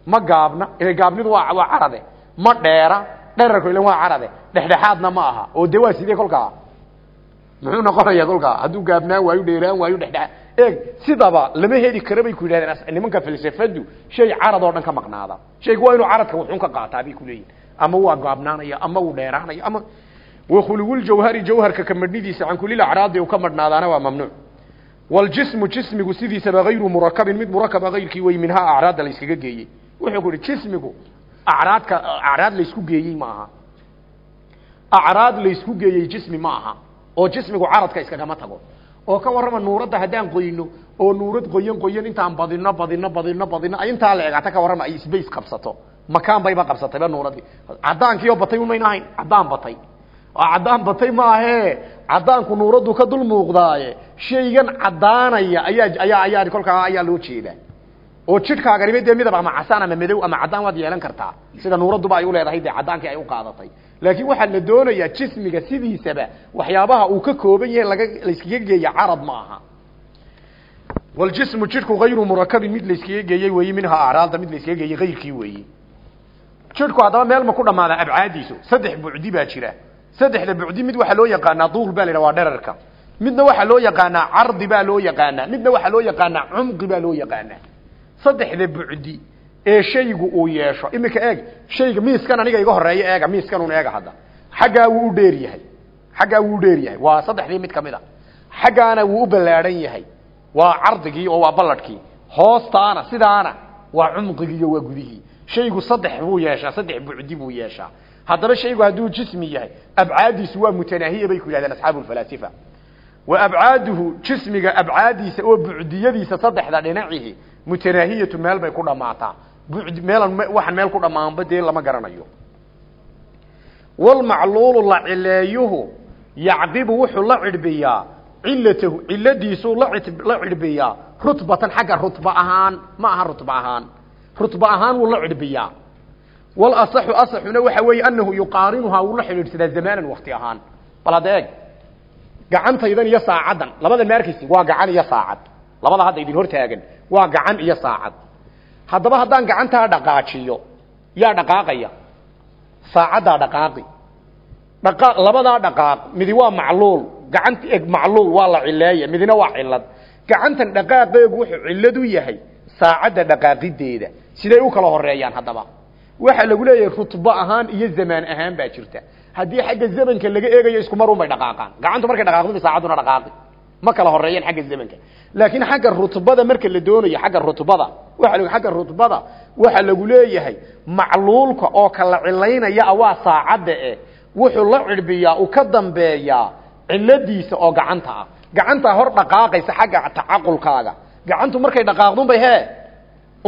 ma gaabna gaabnidu waa carade. Ma dheera dherarku ilan waa carade dhexdhexaadna ma aha. Oo de waa muxuu noqonayaa kolkaa? Hadduu gaabnaan waayo dheeraan waayo dhexdhexaad eeg sidaba lama heli kara bay ku yidhahdeen nimanka falsafadu shay carad oo dhan ka maqnaada. Shaygu waa inuu caradka wuxuun ka qaataa bay kuleeyihin ama waa gaabnaanaya ama wuu dheeraanaya ama wakhuluwuljawhari jawharka ka madhnidiisa can kulil acraadi uu ka madhnaadaana waa mamnuuc. Waljismu jismigu sidiisaba hayru murakabin mid murakaba hayrkii wey minhaa acraadda la yskaga geeyey. Wuxuu ku yihi jismigu acraadka acraad laysku geeyey ma aha acraad laysku geeyey jismi ma aha oo jismigu caradka iskagama tago. Oo ka warrama nuuradda haddaan qoyno oo nuurad qoyan qoyan intaan badino badino badino badino intaa la egaata ka warrama ay space qabsato. Makaan bayba qabsatayba nuuradii. Caddaankiioo batay umayna ahayn caddaan batay. Caddaan batay maahe caddaanku nuuraddu ka dul muuqdaaye shaygan caddaanaya ayaa ayaa ayaa kolkaa ayaa loo jeedaa oo jidhkaaganiba dee midab ama casaan ama madow ama caddaan waad yeelan kartaa. Sida nuuradduba ay u leedahay dee caddaankii ay u qaadatay. Laakiin waxaa la doonayaa jismiga sidiisaba waxyaabaha uu ka kooban yahay laga layskaga geeya carad ma aha. Waljismu jidhku hayru murakabin mid layskaga geeyey weeye minhaa acraadda mid layskaga geeyey hayrkii weeye jidhku haddaba meel ma ku dhammaadaa abcaadiisu saddex bucdi baa jira. Saddexda bucdi mid waxaa loo yaqaanaa duul baa la waa dherarka. Midna waxaa loo yaqaanaa cardi baa loo yaqaanaa midna waxaa loo yaqaanaa cumqi baa loo yaqaanaa saddexda bucdi ee shaygu uu yeesho. Iminka eeg shayga miiskan aniga iga horreeya eega miiskan un eega hadda. Xaggaa wuu u dheer yahay. Xaggaa wuu u dheer yahay. Waa saddexdii mid ka mid a. Xaggaana wuu u ballaadhan yahay. Waa cardigii oo waa balladhkii hoostaana sidaana waa cumqigii iyo waa gudihii. Shaygu saddex buu yeeshaa saddex bucdi buu yeeshaa. Haddaba shaygu hadduu jismi yahay abcaadiisu waa mutanaahiya bay ku yidhahdeen asxaabu lfalaasifa wa abcaaduhu jismiga abcaadiisa oo bucdiyadiisa saddexda dhinacihi mutanaahiyatu meel bay ku dhammaataa bucdi meelan waxaan meel ku dhammaanba dee lama garanayo. Walmacluulu la cileeyuhu yacdibu wuxuu la cidhbiyaa cilatahu ciladiisuu la cidhbiyaa rutbatan xagga rutba ahaan ma aha rutba ahaan. Rutba ahaan wuu la cidhbiyaa. Walasaxu asaxuna waxa weeye anahu yuqaarinuhaa wuu la xidhiidhsadaa zamaanan wakti ahaan. Bal gacantaydan iyo saacaddan labada maarkaysi waa gacan iyo saacad. Labada hadda idin hortaagan waa gacan iyo saacad. Haddaba haddaan gacantaa dhaqaajiyo yaa dhaqaaqaya? Saacaddaa dhaqaaqi. Dhaqa labadaa dhaqaaq. Midi waa macluul. Gacanta eg macluul waa la cileeya. Midina waa cilad gacantan dhaqaaqeegu wuxuu cillad u yahay saacadda dhaqaaqideeda. Siday u kala horeeyaan haddaba. Waxaa lagu leeyahay rutbo ahaan iyo zamaan ahaan baa jirta. Haddii xagga zamanka laga eegayo isku mar un bay dhaqaaqaan. Gacantu markay dhaqaaqdo saacadduna dhaqaaqi ma kala horeeyaan xagga zamanka. Laakiin xagga rutbada marka la doonayo xagga rutbada waxa la xagga rutbada waxa lagu leeyahay macluulka oo kala cilaynaya waa saacadda eh wuxuu la cirbiyaa uu ka dambeeyaa ciladiisa oo gacanta ah. Gacanta hor dhaqaaqaysa xagga tacaqulkaaga. Gacantu markay dhaqaaqdo unbay hee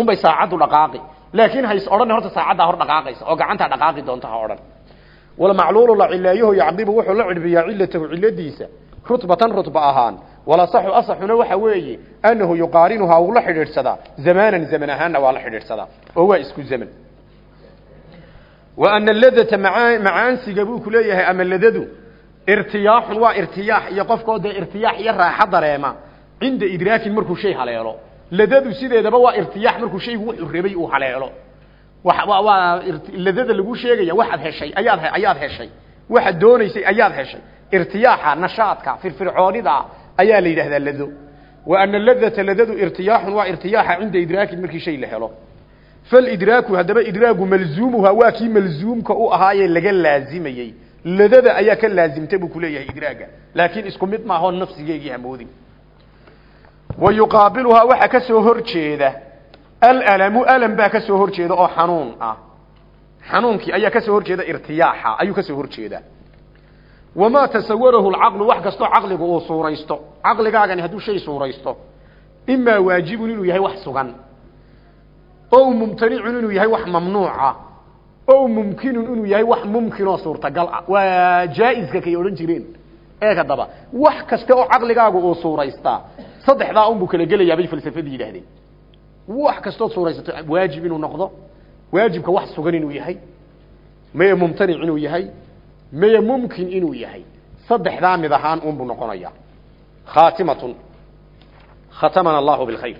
unbay saacaddu dhaqaaqi. Laakiin hays odhan horta saacaddaa hor dhaqaaqaysa oo gacantaa dhaqaaqi doonta ha odhan. Walmacluulu la cileeyahu yacdibu wuxuu la cirbiyaa cilatahu ciladiisa rutbatan rutba ahaan. Walasaxu asaxuna waxa weeye annahu yuqaarinuhaa wuu la xidhiidhsadaa zamaanan zaman ahaanna waa la xidhiidhsadaa oo waa isku zaman. Wa ana ladata maa macaansiga buu ku leeyahay ama ladadu irtiyaaxun waa irtiyaax iyo qofkoo dee irtiyaax iyo raaxo dareema cinda idraakin markuu shay haleelo. Ladadu sideedaba waa irtiyaax markuu shaygu wuxuu rabay uu haleelo. Waa ladada lagu sheegaya waxaad heshay ayaad ayaad heshay. Waxaad doonaysay ayaad heshay irtiyaaxa nashaadka firfircoonida ayaa la yidhahdaa lado. Wa ana ladata ladadu irtiyaaxun waa irtiyaaxa cinda idraakin markii shay la helo. Falidraaku haddaba idraagu malzuumuha waa kii malzuumka u ahaayee laga laazimayey. Ladada ayaa ka laazimta buu kuleeyahay idraaga. Laakiin isku mid maaho nafsigeegii hamoodin wa yuqaabiluhaa waxaa ka soo hor jeeda. Alalamu alam baa ka soo hor oo xanuun ah. Xanuunkii ayaa ka soo hor jeeda ayuu ka soo hor wamaa tasawarahu lcaqlu wax kastoo caqligu uu suuraysto caqligaagani hadduu shay suuraysto imaa waajibun inuu yahay wax sugan o mumtanicun inuu yahay wax mamnuuca o mumkinun inuu yahay wax mumkinoo suurtagal ah waa jaa-iska kay odhan jireen eeg haddaba wax kasta oo caqligaagu uu suuraystaa saddexdaa unbuu kala gelayaa bay falsafadii yidhaahdeen wax kastood suuraysato waajib inuu noqdo waajibka wax sugan inuu yahay mumtanic inuu yahay maya mumkin inuu yahay. Saddexdaa mid ahaan unbuu noqonaya. Khaatimatun khatamana allahu bilkhayr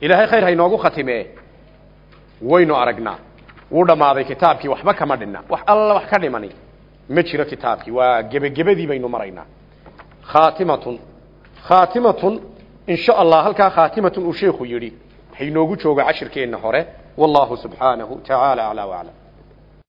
ilaahay khayr haynoogu khatimee waynu aragnaa wuu dhammaaday kitaabkii waxba kama dhinna wax alla wax ka dhimani. Ma jiro kitaabkii. Waa gebagebadii baynu maraynaa khaatimatun khaatimatun in sha allah halkaa khaatimatun uu sheekhu yidhi. Haynoogu joogo cashirkeenna hore. Wallahu subxaanahu tacaala aclaa waclam